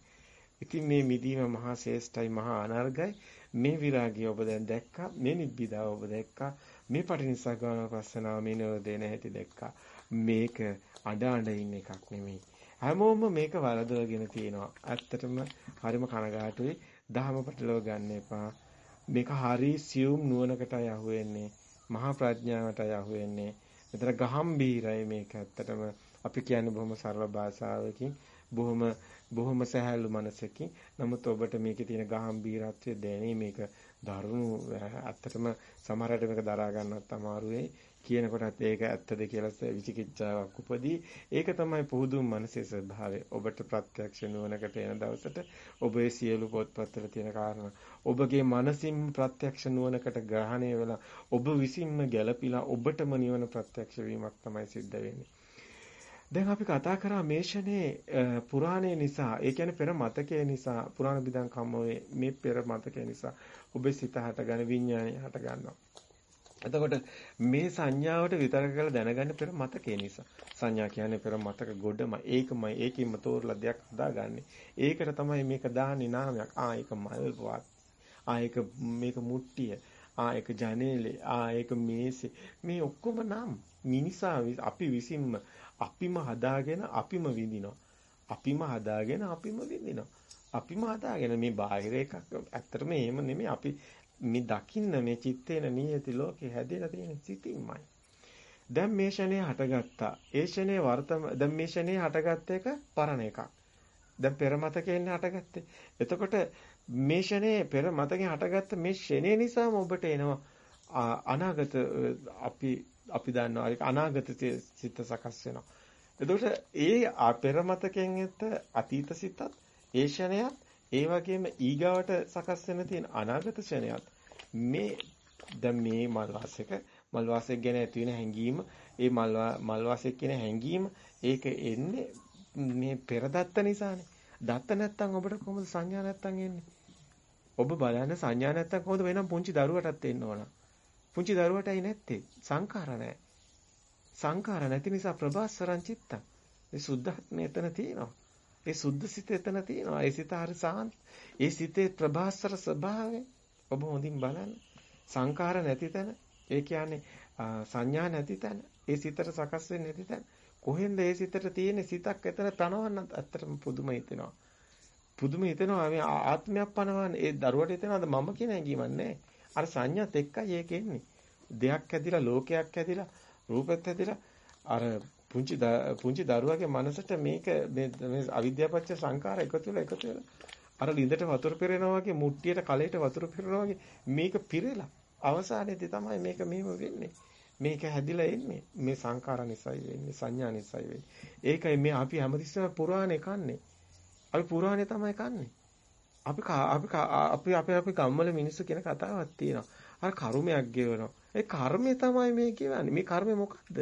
ඉතින් මේ මිදීම මහා ශ්‍රේෂ්ඨයි මහා අනර්ගයි. මේ විරාගය ඔබ දැන් දැක්කා. මේ නිබ්බිදාව ඔබ දැක්කා. මේ පටිනිස්සග්ගාන පස්සනාව මේ නිරෝධේන හැටි දැක්කා. මේක අඩ අඩ ඉන්න එකක් නෙමෙයි. හැමෝම මේක වරදවගෙන තියෙනවා. ඇත්තටම හරිම කනගාටුයි. දහම පැටලව ගන්න එපා. මේක හරි සියුම් නුවණකටයි අහුවෙන්නේ. මහා ප්‍රඥාවටයි අහුවෙන්නේ. මෙතන ගහම්බීරයි මේක ඇත්තටම අපි කියන්නේ බොහොම සරල භාෂාවකින් බොහොම බොහොම සහැල්ලු මනසකින් නමුත් ඔබට මේකේ තියෙන ගහම්බීරත්වය දැනේ. මේක දරුණු ඇත්තටම සමහරට මේක දරා ගන්නත් අමාරුයි කියනකොටත් ඒක ඇත්තද කියලා විචිකිච්ඡාවක් උපදී. ඒක තමයි පුහුදුන් මනසේ ස්වභාවය. ඔබට ප්‍රත්‍යක්ෂ නුවණකට එන දවසට ඔබේ සියලු පොත්පත්වල තියෙන කාරණා. ඔබගේ මනසින් ප්‍රත්‍යක්ෂ නුවණකට ග්‍රහණය වෙලා ඔබ විසින්ම ගැළපීලා ඔබටම නිවන ප්‍රත්‍යක්ෂ වීමක් තමයි සිද්ධ වෙන්නේ. දැන් අපි කතා කරා මේෂනේ පුරාණය නිසා ඒ කියන්නේ පෙර මතකයේ නිසා පුරාණ බිදං කම්මවේ මේ පෙර මතකයේ නිසා ඔබේ සිත හටගන විඥානය හට ගන්නවා. එතකොට මේ සංඥාවට විතරක කරලා දැනගන්න පෙර මතකයේ නිසා සංඥා කියන්නේ පෙර මතක ගොඩම ඒකමයි ඒකින්ම තෝරලා දෙයක් හදාගන්නේ. ඒකට තමයි මේක දාන්නේ නාමයක්. ආ ඒක මල්වත්. ආ ඒක මේක මුට්ටිය. ආ ඒක ජනේලේ. ආ ඒක මේසේ. මේ ඔක්කොම නම් මිනිසා අපි විසින්ම අපිම හදාගෙන අපිම විඳිනවා. අපිම හදාගෙන අපිම විඳිනවා. අපිම හදාගෙන මේ බාහිර එකක් ඇත්තටම එහෙම නෙමෙයි අපි මේ දකින්න මේ චිත්තේන නියති ලෝකේ හැදෙලා තියෙන සිතින්මයි. දැන් මේ ෂනේ හටගත්තා. ඒ ෂනේ වර්තම දැන් මේ ෂනේ හටගත්ත එක පරණ එකක්. දැන් පෙර මතකයෙන් හටගත්තේ. එතකොට මේ ෂනේ පෙර මතකයෙන් හටගත්ත මේ ෂනේ නිසාම ඔබට එනවා අනාගත අපි අපි දන්නවා ඒක අනාගත සිත සකස් වෙනවා. එතකොට ඒ පෙර මතකයෙන් ඇත්ත අතීත සිතත් ඒ ෂණයත් ඒ වගේම ඊගාවට සකස් වෙන තියෙන අනාගත ෂණයත් මේ දැන් මේ මල්වාසයක මල්වාසයක් ගැන ඇති වෙන හැඟීම ඒ මල්වාසයක් කියන හැඟීම ඒක එන්නේ මේ පෙර දත්ත නිසානේ. දත්ත නැත්තම් ඔබට කොහොමද සංඥා නැත්තම් එන්නේ? ඔබ බලන්න සංඥා නැත්තම් කොහොමද වෙනම් පුංචි දරුවටත් එන්න ඕන. පුංචි දරුවටයි නැත්තේ සංඛාර නැහැ. සංඛාර නැති නිසා ප්‍රභාස්වරං චිත්තං. ඒ සුද්ධාත්මය එතන තියෙනවා. ඒ සුද්ධ සිත එතන තියෙනවා. ඒ සිත හරි සාන්ත. ඒ සිතේ ප්‍රභාස්වර ස්වභාවය ඔබ හොඳින් බලන්න. සංඛාර නැති තැන, ඒ කියන්නේ සංඥා නැති තැන, ඒ සිතට සකස් වෙන්නේ නැති තැන. කොහෙන්ද ඒ සිතට තියෙන සිතක් එතන තනවන්න ඇත්තටම පුදුම හිතෙනවා. පුදුම හිතෙනවා මේ ආත්මයක් පනවන්නේ ඒ දරුවට හිතෙනවද මම කියන හැඟීමක් නැහැ. අර සංඥාත් එක්කයි ඒක එන්නේ. දෙයක් ඇදිලා ලෝකයක් ඇදිලා රූපෙත් ඇදිලා අර පුංචි පුංචි දරුවාගේ මනසට මේක මේ අවිද්‍යාපච්ච සංකාර එකතු වෙලා එකතු වෙලා අර ලිඳට වතුර පිරෙනවා වගේ මුට්ටියට කලයට වතුර පිරෙනවා වගේ මේක පිරෙලා අවසානයේදී තමයි මේක මෙහෙම වෙන්නේ. මේක හැදිලා එන්නේ මේ සංකාර නිසායි වෙන්නේ සංඥා නිසායි වෙන්නේ. ඒකයි මේ අපි හැමතිස්සෙම පුරාණේ කන්නේ. අපි පුරාණේ තමයි කන්නේ. අපි අපි අපි අපි අපි ගම්වල මිනිස්සු කියන කතාවක් තියෙනවා. අර කර්මයක් ගෙවනවා. ඒ කර්මය තමයි මේ කියන්නේ. මේ කර්මය මොකක්ද?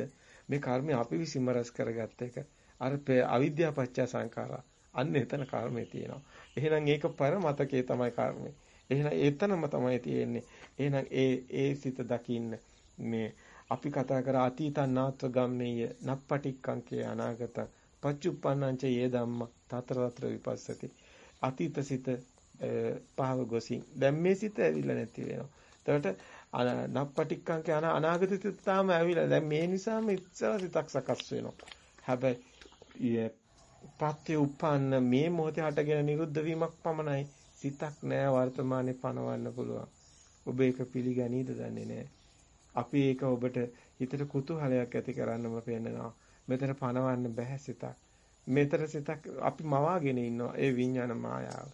මේ කර්මය අපි විසින්ම රැස් කරගත්ත එක. අර අවිද්‍යාව පත්‍ය සංඛාරා. අන්න එතන කර්මය තියෙනවා. එහෙනම් ඒක පර මතකයේ තමයි කර්මය. එහෙනම් එතනම තමයි තියෙන්නේ. එහෙනම් ඒ ඒ සිත දකින්න මේ අපි කතා කර අතීතං නාත්ව ගම්මේය නප්පටික්කංකේ අනාගත පච්චුප්පන්නංච යේ ධම්ම තතර තතර විපස්සති අතීත සිත පහව ගොසින් දැන් මේ සිත ඇවිල්ලා නැති වෙනවා. එතකොට නප්පටික්කංක යන අනාගත සිත තාම ඇවිල්ලා දැන් මේ නිසාම ඉස්සර සිතක් සකස් වෙනවා. හැබැයි ප්‍රත්‍ය උපන්න මේ මොහොතේ හටගෙන නිරුද්ධ වීමක් පමණයි සිතක් නෑ වර්තමානයේ පනවන්න පුළුවන්. ඔබ ඒක පිළිගනීද දන්නේ නැහැ. අපි ඒක ඔබට හිතට කුතුහලයක් ඇති කරන්නම පෙන්නනවා. මෙතන පණවන්න බෑ සිතක්. මෙතන සිතක් අපි මවාගෙන ඉන්නවා. ඒ විඥාන මායාව.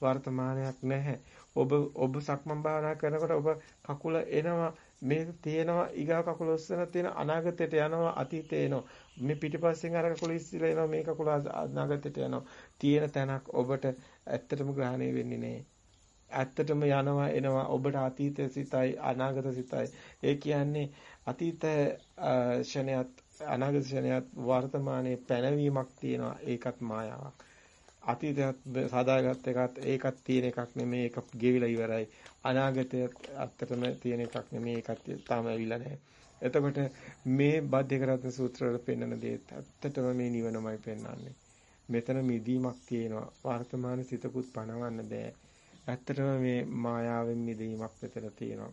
වර්තමානයක් නැහැ. ඔබ ඔබ සක්මන් භාවනා කරනකොට ඔබ කකුල එනවා මේ තියෙනවා ඊගා කකුල ඔස්සන තියෙන අනාගතයට යනවා අතීතේ එනවා මේ පිටිපස්සෙන් අර කකුල ඉස්සෙලා එනවා මේ කකුල අනාගතයට යනවා තියෙන තැනක් ඔබට ඇත්තටම ග්‍රහණය වෙන්නේ නැහැ ඇත්තටම යනවා එනවා ඔබට අතීත සිතයි අනාගත සිතයි ඒ කියන්නේ අතීත ෂණයත් අනාගත ෂණයත් වර්තමානයේ පැනවීමක් තියෙනවා. ඒකත් මායාවක්. අතීතයත් සාදාගත් එකත් ඒකත් තියෙන එකක් නෙමෙයි. ඒක ගෙවිලා ඉවරයි. අනාගතයත් ඇත්තටම තියෙන එකක් නෙමෙයි. ඒකත් තාම ඇවිල්ලා නැහැ. එතකොට මේ බද්ධකරත්න සූත්‍ර වල පෙන්වන දේ ඇත්තටම මේ නිවනමයි පෙන්වන්නේ. මෙතන මිදීමක් තියෙනවා. වර්තමාන සිතකුත් පණවන්න බෑ. ඇත්තටම මේ මායාවෙන් මිදීමක් මෙතන තියෙනවා.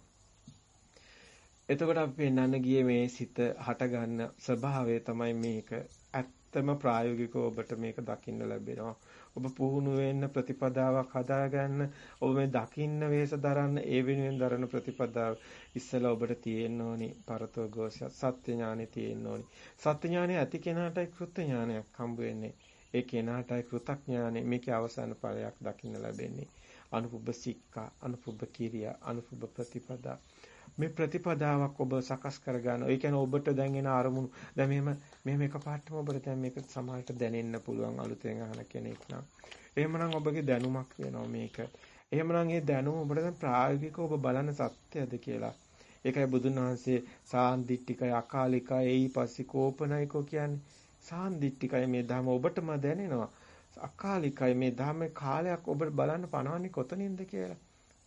එතකොට අපි පෙන්වන්න ගියේ මේ සිත හට ගන්න ස්වභාවය තමයි මේක ඇත්තම ප්‍රායෝගිකව ඔබට මේක දකින්න ලැබෙනවා. ඔබ පුහුණු වෙන්න ප්‍රතිපදාවක් හදාගන්න ඔබ මේ දකින්න වේස දරන්න ඒ වෙනුවෙන් දරන ප්‍රතිපදාව ඉස්සලා ඔබට තියෙන්න ඕනි පරතෝ ഘോഷ සත්‍ය ඥානෙ තියෙන්න ඕනි. සත්‍ය ඥානෙ ඇති කෙනාටයි කෘත්‍ය ඥානයක් හම්බ වෙන්නේ. ඒ කෙනාටයි කෘතඥානෙ මේකේ අවසාන ඵලයක් දකින්න ලැබෙන්නේ. අනුපුබ්බ සික්ඛා, අනුපුබ්බ කිරියා, අනුපුබ්බ ප්‍රතිපදා මේ ප්‍රතිපදාවක් ඔබ සකස් කරගන්න. ඒ කියන්නේ ඔබට දැන් එන අරමුණු දැන් මෙහෙම මෙහෙම එකපාරටම ඔබට දැන් මේක සමාලට දැනෙන්න පුළුවන් අලුතෙන් අහන කෙනෙක් නම්. එහෙමනම් ඔබගේ දැනුමක් වෙනවා මේක. එහෙමනම් ඒ දැනුම ඔබට දැන් ප්‍රායෝගිකව ඔබ බලන සත්‍යද කියලා. ඒකයි බුදුන් වහන්සේ සාන්දිටිකයි අකාලිකයි එයිපස්සි කෝපනයිකෝ කියන්නේ. සාන්දිටිකයි මේ ධම ඔබටම දැනෙනවා. අකාලිකයි මේ ධම්මේ කාලයක් ඔබ බලන්න පනවන්නේ කොතනින්ද කියලා.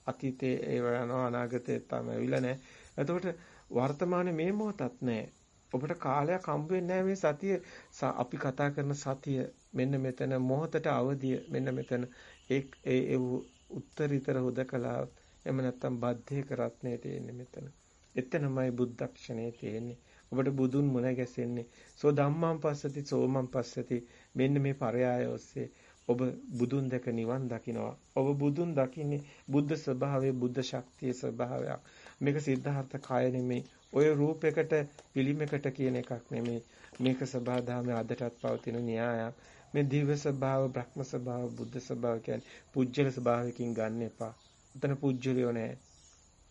අතීතේ ඒව යනවා අනාගතේ තමයි ඇවිල්ලා නැහැ. එතකොට වර්තමානයේ මේ මොහොතත් නැහැ. ඔබට කාලයක් හම්බ වෙන්නේ මේ සතිය අපි කතා කරන සතිය මෙන්න මෙතන මොහොතට අවදිය මෙන්න මෙතන ඒ ඒ උත්තරීතර හුදකලා එහෙම නැත්නම් බද්ධේ කරත්නේ තියෙන්නේ මෙතන. එතනමයි බුද්ධක්ෂණේ තියෙන්නේ. ඔබට බුදුන් මුණ ගැසෙන්නේ. සෝ ධම්මං පස්සති සෝමං පස්සති මෙන්න මේ පරයාය ඔස්සේ ඔබ බුදුන් දැක නිවන් දකිනවා. ඔබ බුදුන් දකින්නේ බුද්ධ ස්වභාවයේ බුද්ධ ශක්තියේ ස්වභාවයක්. මේක සිද්ධාර්ථ කය නෙමෙයි. ඔය රූපයකට පිළිමයකට කියන එකක් නෙමෙයි. මේක සබහාධාමයේ අදටත් පවතින න්‍යායක්. මේ දිව්‍ය ස්වභාව, බ්‍රහ්ම ස්වභාව, බුද්ධ ස්වභාව කියන්නේ පුජ්‍යල ස්වභාවයකින් ගන්න එපා. උතන පුජ්‍යලියෝ නෑ.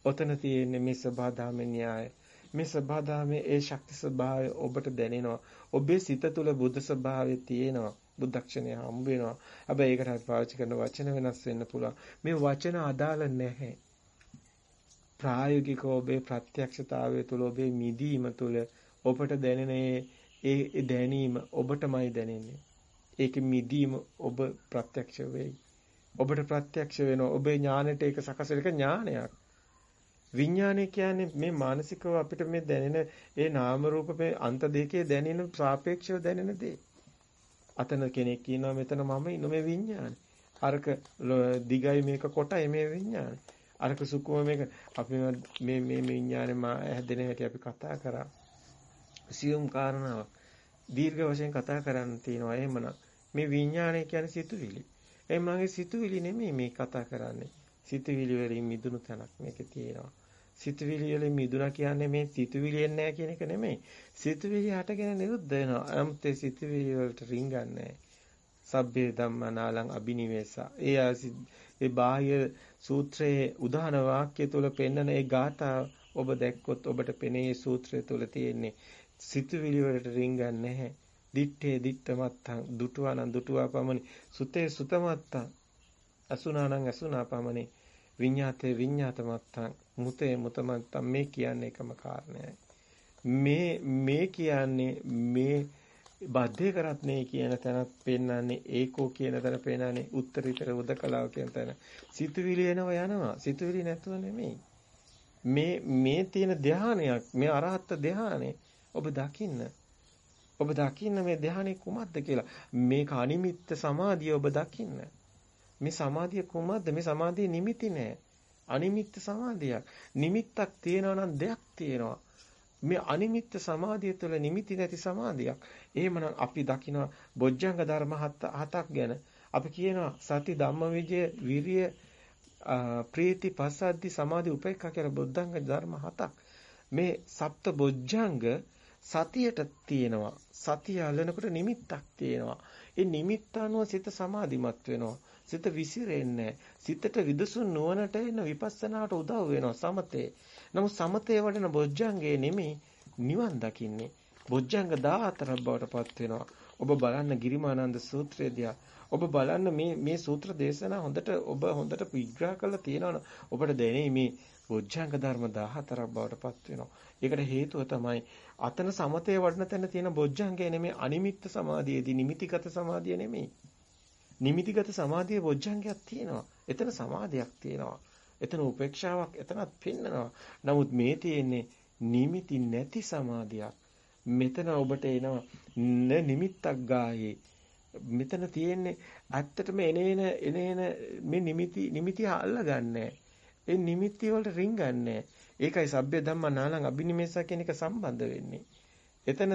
ඔතන තියෙන්නේ මේ සබහාධාමයේ න්‍යාය. මේ සබහාධාමයේ ඒ ශක්ති ස්වභාවය ඔබට දැනෙනවා. ඔබේ සිත තුළ බුද්ධ ස්වභාවය තියෙනවා. බුද්ධක්ෂණය හම්බ වෙනවා. හැබැයි ඒකට පාවිච්චි කරන වචන වෙනස් වෙන්න පුළුවන්. මේ වචන අදාළ නැහැ. ප්‍රායෝගිකව ඔබේ ප්‍රත්‍යක්ෂතාවය තුළ ඔබේ මිදීම තුළ ඔබට දැනෙන ඒ දැනීම ඔබටමයි දැනෙන්නේ. ඒක මිදීම ඔබ ප්‍රත්‍යක්ෂ වෙයි. ඔබට ප්‍රත්‍යක්ෂ වෙනවා. ඔබේ ඥානෙට ඒක සකස් වෙන ඥානයක්. විඥානය කියන්නේ මේ මානසිකව අපිට මේ දැනෙන ඒ නාම රූප මේ අන්ත දෙකේ දැනෙන සාපේක්ෂව දැනෙන දේ. අතන කෙනෙක් ඉන්නවා මෙතන මම ඉන්න මේ විඥානේ. අරක දිගයි මේක කොටයි මේ විඥානේ. අරක සුකුම මේක අපි මේ මේ විඥානේ මා හැදෙන හැටි අපි කතා කරා. සියුම් කාරණාවක්. දීර්ඝ වශයෙන් කතා කරන්න තියෙනවා. එහෙමනම් මේ විඥානය කියන්නේ සිතුවිලි. එහෙමනම් සිතුවිලි නෙමෙයි මේ කතා කරන්නේ. සිතුවිලි වලින් මිදුණු තැනක් මේකේ තියෙනවා. සිතුවිලි වලින් මිදුණා කියන්නේ මේ සිතුවිලි එන්නේ නැහැ කියන එක නෙමෙයි. සිතුවිලි හටගෙන නිරුද්ධ වෙනවා. 아무ත් ඒ සිතුවිලි වලට රිංගන්නේ සබ්බේ ධම්මනාලං අබිනිවේස. ඒ ඒ බාහ්‍ය සූත්‍රයේ උදාහන වාක්‍ය තුල පෙන්නන ඒ ගාථා ඔබ දැක්කොත් ඔබට පෙනේ සූත්‍රය තුල තියෙන්නේ සිතුවිලි වලට රිංගන්නේ නැහැ. දිත්තේ දිත්තමත්තං දුටුවානම් දුටුවා පමණි. සුතේ සුතමත්තං අසුනානම් අසුනා පමණි. විඤ්ඤාතේ විඤ්ඤාතමත්තං මුතේ මුතමත්තං මේ කියන්නේ එකම කාරණයයි. මේ මේ කියන්නේ මේ බද්ධේ කරත්නේ කියන තැනත් පෙන්වන්නේ ඒකෝ කියන තැන පෙන්වන්නේ උත්තරීතර උදකලාව කියන තැන. සිතුවිලි එනවා යනවා. සිතුවිලි නැතුව නෙමෙයි. මේ මේ තියෙන ධානයක් මේ අරහත් ධානය ඔබ දකින්න. ඔබ දකින්න මේ ධානය කුමක්ද කියලා. මේක අනිමිත්ත සමාධිය ඔබ දකින්න. මේ සමාධිය කුමක්ද? මේ සමාධිය නිමිති නෑ. අනිමිත්ත සමාධියක්. නිමිත්තක් තියෙනවා නම් දෙයක් තියෙනවා. මේ අනිමිත්ත සමාධිය තුළ නිමිති නැති සමාධියක්. එහෙමනම් අපි දකිනවා බොජ්ජංග ධර්ම හතක් ගැන. අපි කියනවා සති ධම්මවිජය විරිය ප්‍රීති පස්සද්දි සමාධි උපේක්ඛා කියලා බුද්ධංග ධර්ම හතක්. මේ සප්ත බොජ්ජංග සතියට තියෙනවා. සතිය අල්ලනකොට නිමිත්තක් තියෙනවා. ඒ නිමිත්ත අනුව සිත සමාධිමත් වෙනවා. සිත විසිරෙන්නේ සිතට විදසුන් නුවණට එන විපස්සනාට උදව් වෙනවා සමතේ. නමුත් සමතේ වඩන බොජ්ජංගේ නෙමෙයි නිවන් දකින්නේ. බොජ්ජංග 14ක් බවට පත් වෙනවා. ඔබ බලන්න ගිරිමානන්ද සූත්‍රය දිහා. ඔබ බලන්න මේ මේ සූත්‍ර දේශනා හොඳට ඔබ හොඳට විග්‍රහ කරලා තියෙනවනේ. ඔබට දැනෙයි මේ බොජ්ජංග ධර්ම 14ක් බවට පත් වෙනවා. ඒකට හේතුව තමයි අතන සමතේ වඩන තැන තියෙන බොජ්ජංගය නෙමෙයි අනිමිත්ත සමාධියේදී නිමිතිගත සමාධිය නෙමෙයි. නිමිතිගත සමාධියේ බොජ්ජංගයක් තියෙනවා. එතන සමාධියක් තියෙනවා. එතන උපේක්ෂාවක් එතනත් පෙන්නනවා. නමුත් මේ තියෙන්නේ නිමිති නැති සමාධියක්. මෙතන ඔබට එනවා න නිමිත්තක් ගායේ. මෙතන තියෙන්නේ ඇත්තටම එනේන එනේන මේ නිමිති නිමිති අල්ලගන්නේ. ඒ නිමිති වලට රින්ගන්නේ. ඒකයි සබ්බේ ධම්මා නාලං අබිනිමේසා කියන එක සම්බන්ධ වෙන්නේ. එතන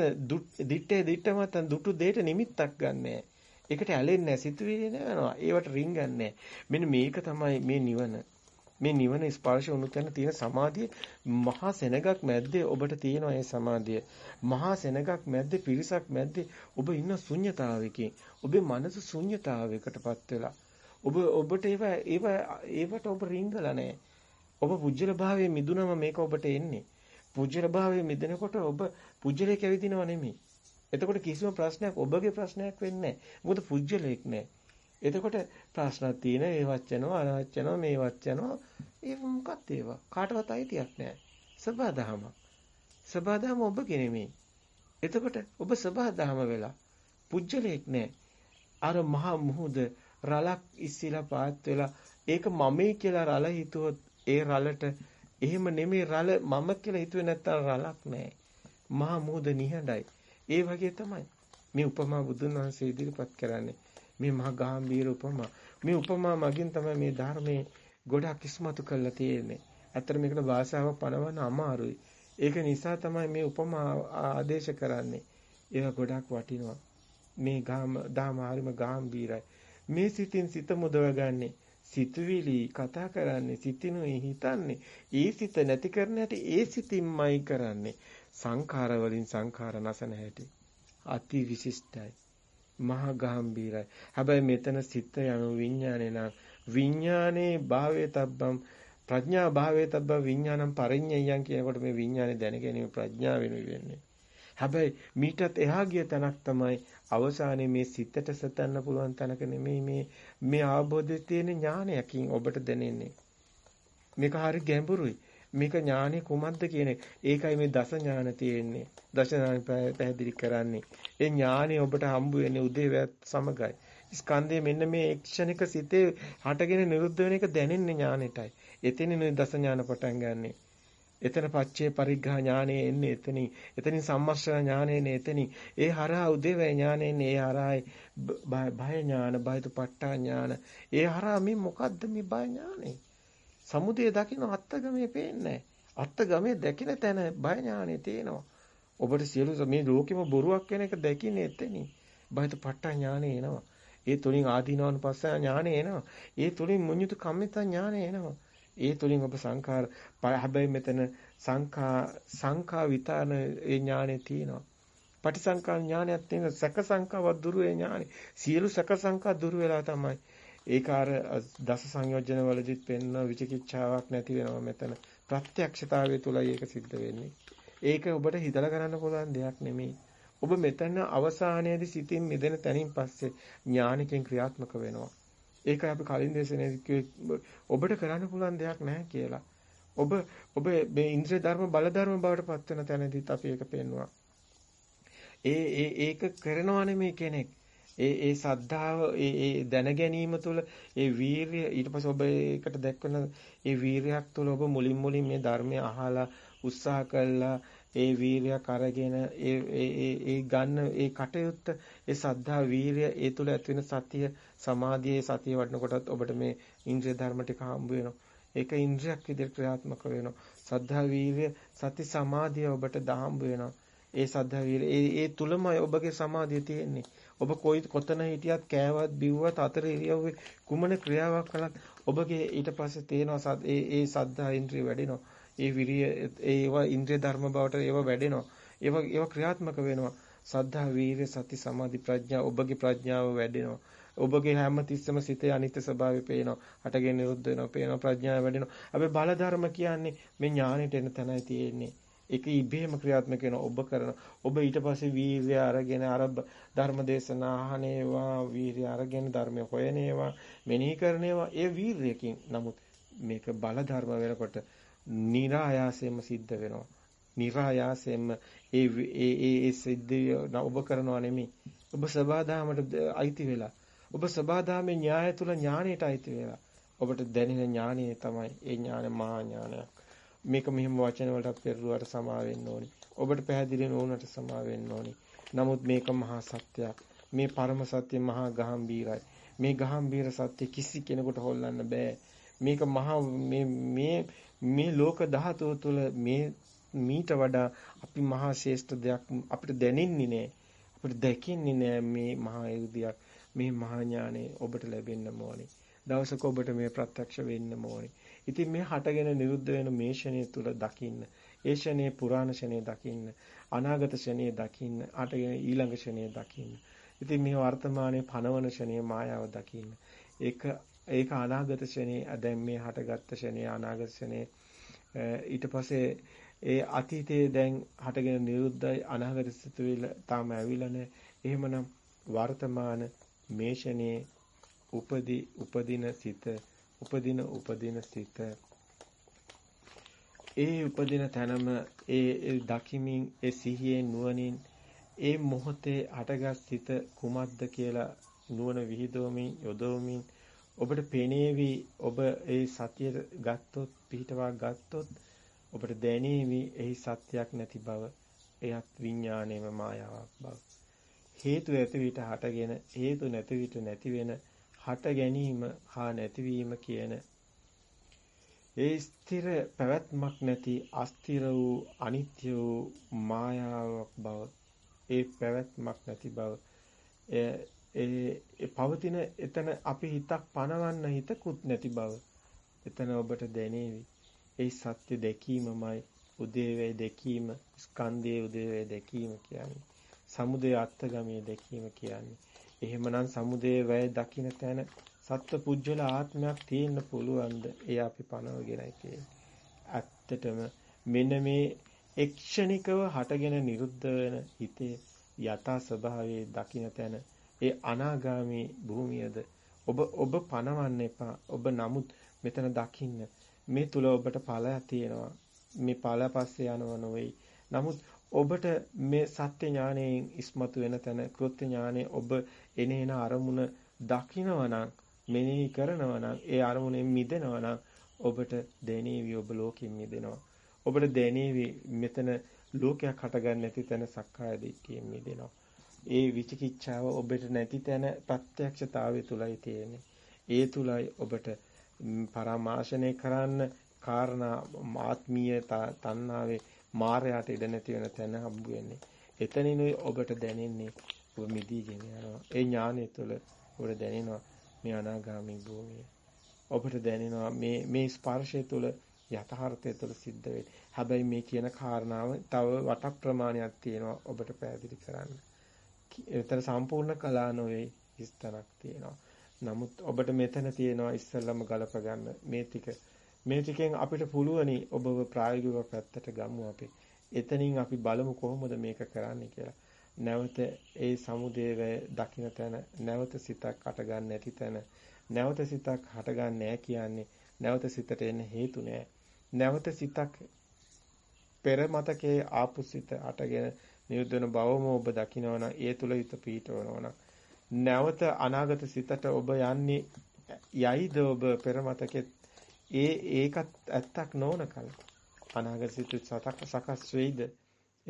දිත්තේ දිත්ත මත දුටු දෙයට නිමිත්තක් ගන්නෑ. ඒකට ඇලෙන්නේ නැහැ. සිතුවිලි නෑනවා. ඒවට රින්ගන්නේ මෙන්න මේක තමයි මේ නිවන. මේ නිවන ස්පර්ශ වුණු තැන තියෙන සමාධිය මහා සෙනගක් මැද්දේ ඔබට තියෙනවා ඒ සමාධිය. මහා සෙනගක් මැද්දේ පිරිසක් මැද්දේ ඔබ ඉන්න ශුන්්‍යතාවයකින් ඔබේ මනස ශුන්්‍යතාවයකටපත් වෙලා. ඔබ ඔබට ඒව ඒව ඒවට ඔබ රිංගලා නැහැ. ඔබ පුජ්‍යල භාවයේ මිදුනම මේක ඔබට එන්නේ. පුජ්‍යල භාවයේ මිදෙනකොට ඔබ පුජ්‍යලේ කැවිදිනව නෙමෙයි. එතකොට කිසිම ප්‍රශ්නයක් ඔබගේ ප්‍රශ්නයක් වෙන්නේ නැහැ. මොකද පුජ්‍යලයක් නැහැ. එතකොට ප්‍රශ්නක් තියෙන ඒවත් යනවා අනවත් යනවා මේවත් යනවා. ඒ මොකක්ද ඒවා? කාටවත් අයිතියක් නැහැ. සබදාහම. සබදාහම ඔබගේ නෙමෙයි. එතකොට ඔබ සබදාහම වෙලා පුජ්‍යලයක් නැහැ. අර මහා මුහුද රලක් ඉස්සිලා පාත් වෙලා ඒක මමයි කියලා රල හිතුවොත් ඒ රලට එහෙම නෙමෙයි රල මම කියලා හිතුවේ නැත්තම් රලක් නැහැ. මහා මුහුද නිහඬයි. ඒ වගේ තමයි මේ උපමා බුදුන් වහන්සේ ඉදිරිපත් කරන්නේ. මේ මහා ගාම්භීර උපමා. මේ උපමා මගින් තමයි මේ ධර්මයේ ගොඩක් ඉස්මතු කරලා තියෙන්නේ. ඇත්තට මේකට භාෂාවක් පනවන්න අමාරුයි. ඒක නිසා තමයි මේ උපමා ආදේශ කරන්නේ. ඒවා ගොඩක් වටිනවා. මේ ගාම දාම හරිම ගාම්භීරයි. මේ සිතින් සිත මුදවගන්නේ සිතුවිලි කතා කරන්නේ සිතිනුයි හිතන්නේ ඒ සිත නැති කරන හැටි ඒ සිතින්මයි කරන්නේ සංඛාර වලින් සංඛාර නැසන හැටි අති විශිෂ්ටයි මහා ගාම්භීරයි හැබැයි මෙතන සිත යන විඥානේ නම් විඥානේ භාවයේ තබ්බම් ප්‍රඥා භාවයේ තබ්බ විඥානම් පරිඤ්ඤයයන් කියනකොට මේ විඥානේ දැනගැනීම ප්‍රඥාව වෙනුවෙන්නේ හැබැයි මීටත් එහා ගිය තැනක් තමයි අවසානයේ මේ සිතට සතන්න පුළුවන් තැනක නෙමෙයි මේ මේ ආબોධයේ තියෙන ඥානයකින් ඔබට දැනෙන්නේ. මේක හරි ගැඹුරුයි. මේක ඥානෙ කුමක්ද කියන ඒකයි මේ දස ඥාන තියෙන්නේ. දස ඥාන පැහැදිලි කරන්නේ. ඒ ඥානෙ ඔබට හම්බ වෙන්නේ උදේවැත් සමගයි. ස්කන්ධය මෙන්න මේ ක්ෂණික සිතේ හටගෙන නිරුද්ධ වෙන එක දැනෙන්නේ ඥානෙටයි. එතනින් දස ඥාන පටන් ගන්නනේ. එතන පච්චේ පරිග්‍රහ ඥානෙ එන්නේ එතනින්. එතනින් සම්මර්ෂණ ඥානෙ එන්නේ එතනින්. ඒ හරහා උදේවැය ඥානෙ එන්නේ ඒ හරහායි බය ඥාන, බයතුපට්ඨා ඥාන. ඒ හරහා මේ මොකද්ද මේ බය ඥානෙ? සමුදය දකින්න අත්තගමේ පේන්නේ අත්තගමේ දැකින තැන බය ඥානෙ තියෙනවා. ඔබට සියලු මේ ලෝකෙම බොරුවක් වෙන එක දැකින්නේ එතනින්. බයතුපට්ඨා ඥානෙ එනවා. ඒ තුලින් ආදීනවන පස්ස ඥානෙ එනවා. ඒ තුලින් මුඤ්ඤුතු කම්මිත ඥානෙ එනවා. ඒ තුලින් ඔබ සංඛාර හැබැයි මෙතන සංඛා සංඛා විතාන ඒ ඥානෙ තියෙනවා. පටිසංඛා ඥානයක් තියෙන සැක සංඛාවක් දුරු වේ ඥානෙ. සියලු සැක සංඛා දුරු වෙලා තමයි. ඒක අර දස සංයෝජන වලදීත් පෙන්න විචිකිච්ඡාවක් නැති වෙනවා මෙතන. ප්‍රත්‍යක්ෂතාවය තුලයි ඒක සිද්ධ වෙන්නේ. ඒක ඔබට හිතලා කරන්න පුළුවන් දෙයක් නෙමෙයි. ඔබ මෙතන අවසානයේදී සිතින් මිදෙන තැනින් පස්සේ ඥානිකෙන් ක්‍රියාත්මක වෙනවා. ඒකයි අපි කලින් දේශනාවේදී ඔබට කරන්න පුළුවන් දෙයක් නැහැ කියලා. ඔබ ඔබ මේ ඉන්ද්‍රිය ධර්ම බල ධර්ම බවට පත් වෙන තැනදීත් අපි ඒක පෙන්නවා. ඒ ඒ ඒක කරනවනේ මේ කෙනෙක්. ඒ ඒ සද්ධාව ඒ ඒ දැන ගැනීම තුළ ඒ වීරිය ඊට පස්සේ ඔබ ඒකට දැක්වන ඒ වීරියක් තුළ ඔබ මුලින් මුලින් මේ ධර්මය අහලා උත්සාහ කළා ඒ වීරියක් අරගෙන ඒ ඒ ඒ ගන්න ඒ කටයුත්ත ඒ සද්ධා වීරිය ඒ තුළ ඇති වෙන සතිය සමාධියේ සතිය වඩනකොටත් ඔබට මේ ඉන්ද්‍රිය ධර්ම ටික හම්බ වෙනවා. ඒක ඉන්ද්‍රියක් විදිහට ක්‍රියාත්මක වෙනවා. සද්ධා වීර්ය සති සමාධිය ඔබට දහම්බ වෙනවා. ඒ සද්ධා වීර්ය ඒ ඒ තුලමයි ඔබගේ සමාධිය තියෙන්නේ. ඔබ කොයි කොතන හිටියත් කෑවත් බිව්වත් අතර ඉරියව්වේ කුමන ක්‍රියාවක් කළත් ඔබගේ ඊට පස්සේ තේනවා ඒ ඒ සද්ධා ඉන්ද්‍රිය වැඩෙනවා. ඒ විරිය ඒවා ඉන්ද්‍රිය ධර්ම බවට ඒවා වැඩෙනවා. ඒවා ඒවා ක්‍රියාත්මක වෙනවා. සද්ධා වීර්ය සති සමාධි ප්‍රඥා ඔබගේ ප්‍රඥාව වැඩෙනවා. ඔබගේ හැම තිස්සම සිතේ අනිත්‍ය ස්වභාවය පේනවා. හටගෙන නිරුද්ධ වෙනවා. පේනවා ප්‍රඥාව වැඩෙනවා. අපි බල ධර්ම කියන්නේ මේ ඥානෙට එන තැනයි තියෙන්නේ. ඒක ඉබේම ක්‍රියාත්මක වෙන ඔබ කරන ඔබ ඊට පස්සේ වීර්ය අරගෙන අර ධර්ම දේශනා අහනේවා වීර්ය අරගෙන ධර්මය හොයනේවා මෙනෙහි කරනේවා. ඒ වීර්යකින් නමුත් මේක බල ධර්ම වෙනකොට નિરાයාසයෙන්ම සිද්ධ වෙනවා. નિરાයාසයෙන්ම ඒ ඒ ඒ සිද්ධිය ඔබ කරනවා නෙමෙයි. ඔබ සබාදාමට අයිති වෙලා. ඔබ සබාදාමේ න්‍යාය තුල ඥාණයට අයිති වෙලා. ඔබට දැනෙන ඥාණය තමයි. ඒ ඥාන මහා ඥානයක්. මේක මෙහෙම වචන වලට පෙරළුවට සමා වෙන්න ඕනි. ඔබට පැහැදිලි නොවුනට සමා වෙන්න ඕනි. නමුත් මේක මහා සත්‍යයක්. මේ පරම සත්‍ය මහා ගහම්බීරයි මේ ගහම්බීර සත්‍ය කිසි කෙනෙකුට හොල්ලන්න බෑ. මේක මහා මේ මේ මේ ලෝක ධාතුව තුළ මේ මීට වඩා අපි මහා ශ්‍රේෂ්ඨ දෙයක් අපිට දැනෙන්නේ නෑ. අපිට දැකින්නේ නෑ මේ මහා යුද්ධයක් මේ මහා ඥානෙ ඔබට ලැබෙන්න ඕනේ. දවසක ඔබට මේ ප්‍රත්‍යක්ෂ වෙන්න ඕනේ. ඉතින් මේ හටගෙන නිරුද්ධ වෙන මේ ෂණය තුල දකින්න. ඒ ෂණේ පුරාණ ෂණේ දකින්න. අනාගත ෂණේ දකින්න. හටගෙන ඊළඟ ෂණේ දකින්න. ඉතින් මේ වර්තමානයේ පනවන ෂණේ මායාව දකින්න. ඒක ඒක අනාගත ෂණේ දැන් මේ හටගත්ත ෂණේ අනාගත ෂණේ ඊට පස්සේ ඒ අතීතයේ දැන් හටගෙන නිරුද්ධයි අනාගත සිතුවිල්ල තාම ඇවිල්ලා නැහැ. එහෙමනම් වර්තමාන මේ ෂනේ උපදි උපදින සිත උපදින උපදින සිත. ඒ උපදින තැනම ඒ දකිමින් ඒ සිහියෙන් නුවණින් ඒ මොහොතේ හටගත් සිත කුමක්ද කියලා නුවණ විහිදුවමින් යොදවමින් ඔබට පෙනේවි. ඔබ ඒ සතිය ගත්තොත් පිහිටවා ගත්තොත් ඔබට දැනේවි එහි සත්‍යයක් නැති බව. එයත් විඥාණයම මායාවක් බව. හේතු ඇති විට හටගෙන හේතු නැති විට නැති වෙන හට ගැනීම හා නැතිවීම කියන ඒ ස්ථිර පැවැත්මක් නැති අස්තිර වූ අනිත්‍ය වූ මායාවක් බව ඒ පැවැත්මක් නැති බව ඒ පවතින එතන අපි හිතක් පනවන්න හිතකුත් නැති බව එතන ඔබට දැනේවි ඒ සත්‍ය දැකීමමයි උදේවැය දැකීම ස්කන්ධයේ උදේවැය දැකීම කියන්නේ සමුදය අත්ගමයේ දැකීම කියන්නේ. එහෙමනම් සමුදය වැය දකින්න තැන සත්ව පුජ්‍යල ආත්මයක් තියෙන්න පුළුවන්ද? ඒ අපි පනවගෙනයි තියෙන්නේ. ඇත්තටම මෙන්න මේ එක්ෂණිකව හටගෙන නිරුද්ධ වෙන හිතේ යථා ස්වභාවයේ දකින්න තැන ඒ අනාගාමී භූමියද ඔබ ඔබ පනවන්න එපා. ඔබ නමුත් මෙතන දකින්න මේ තුල ඔබට ඵලයක් තියෙනවා. මේ ඵල පස්සේ යනව නොවේ. නමුත් ඔබට මේ සත්‍ය ඥානයෙන් ඉස්මතු වෙන තැන කෘත්‍ය ඥානයේ ඔබ එනේන අරමුණ දකිනවා නම් මෙනෙහි කරනවා නම් ඒ අරමුණෙන් මිදෙනවා නම් ඔබට දැනේවි ඔබ ලෝකෙන් මිදෙනවා. ඔබට දැනේවි මෙතන ලෝකයක් හටගන්න නැති තැන සක්කාය දිට්ඨියෙන් මිදෙනවා. ඒ විචිකිච්ඡාව ඔබට නැති තැන ප්‍රත්‍යක්ෂතාවය තුලයි තියෙන්නේ. ඒ තුලයි ඔබට පරාමාශනය කරන්න කාරණා ආත්මීය තණ්හාවේ මායයට ඉඩ නැති වෙන තැන හම්බ වෙන්නේ. එතනිනුයි ඔබට දැනෙන්නේ ඔබ මිදීගෙන යනවා. ඒ ඥානය තුළ ඔබට දැනෙනවා මේ අනාගාමී භූමිය. ඔබට දැනෙනවා මේ මේ ස්පර්ශය තුළ යථාර්ථය තුළ සිද්ධ වෙයි. හැබැයි මේ කියන කාරණාව තව වට ප්‍රමාණයක් තියෙනවා ඔබට පැහැදිලි කරන්න. ඒතර සම්පූර්ණ කලා නොවේ හිස්තනක් තියෙනවා. නමුත් ඔබට මෙතන තියෙනවා ඉස්සෙල්ලම ගලප ගන්න මේ ටික මේ ටිකෙන් අපිට පුළුවනි ඔබව ප්‍රායෝගිකව පැත්තට ගමු අපි. එතනින් අපි බලමු කොහොමද මේක කරන්නේ කියලා. නැවත ඒ සමුදේ දකින්න තැන නැවත සිතක් අටගන්න නැති තැන නැවත සිතක් හටගන්නේ නැහැ කියන්නේ නැවත සිතට එන්න හේතු නැහැ. නැවත සිතක් පෙර මතකයේ ආපු සිත අටගෙන නිරුද්ධ වෙන බවම ඔබ දකිනවනම් ඒ තුල හිත පීඨවනවා නැවත අනාගත සිතට ඔබ යන්නේ යයිද ඔබ පෙර මතකෙත් ඒ ඒකත් ඇත්තක් නොවන කල අනාගත සිත සතක් සකස් වෙයිද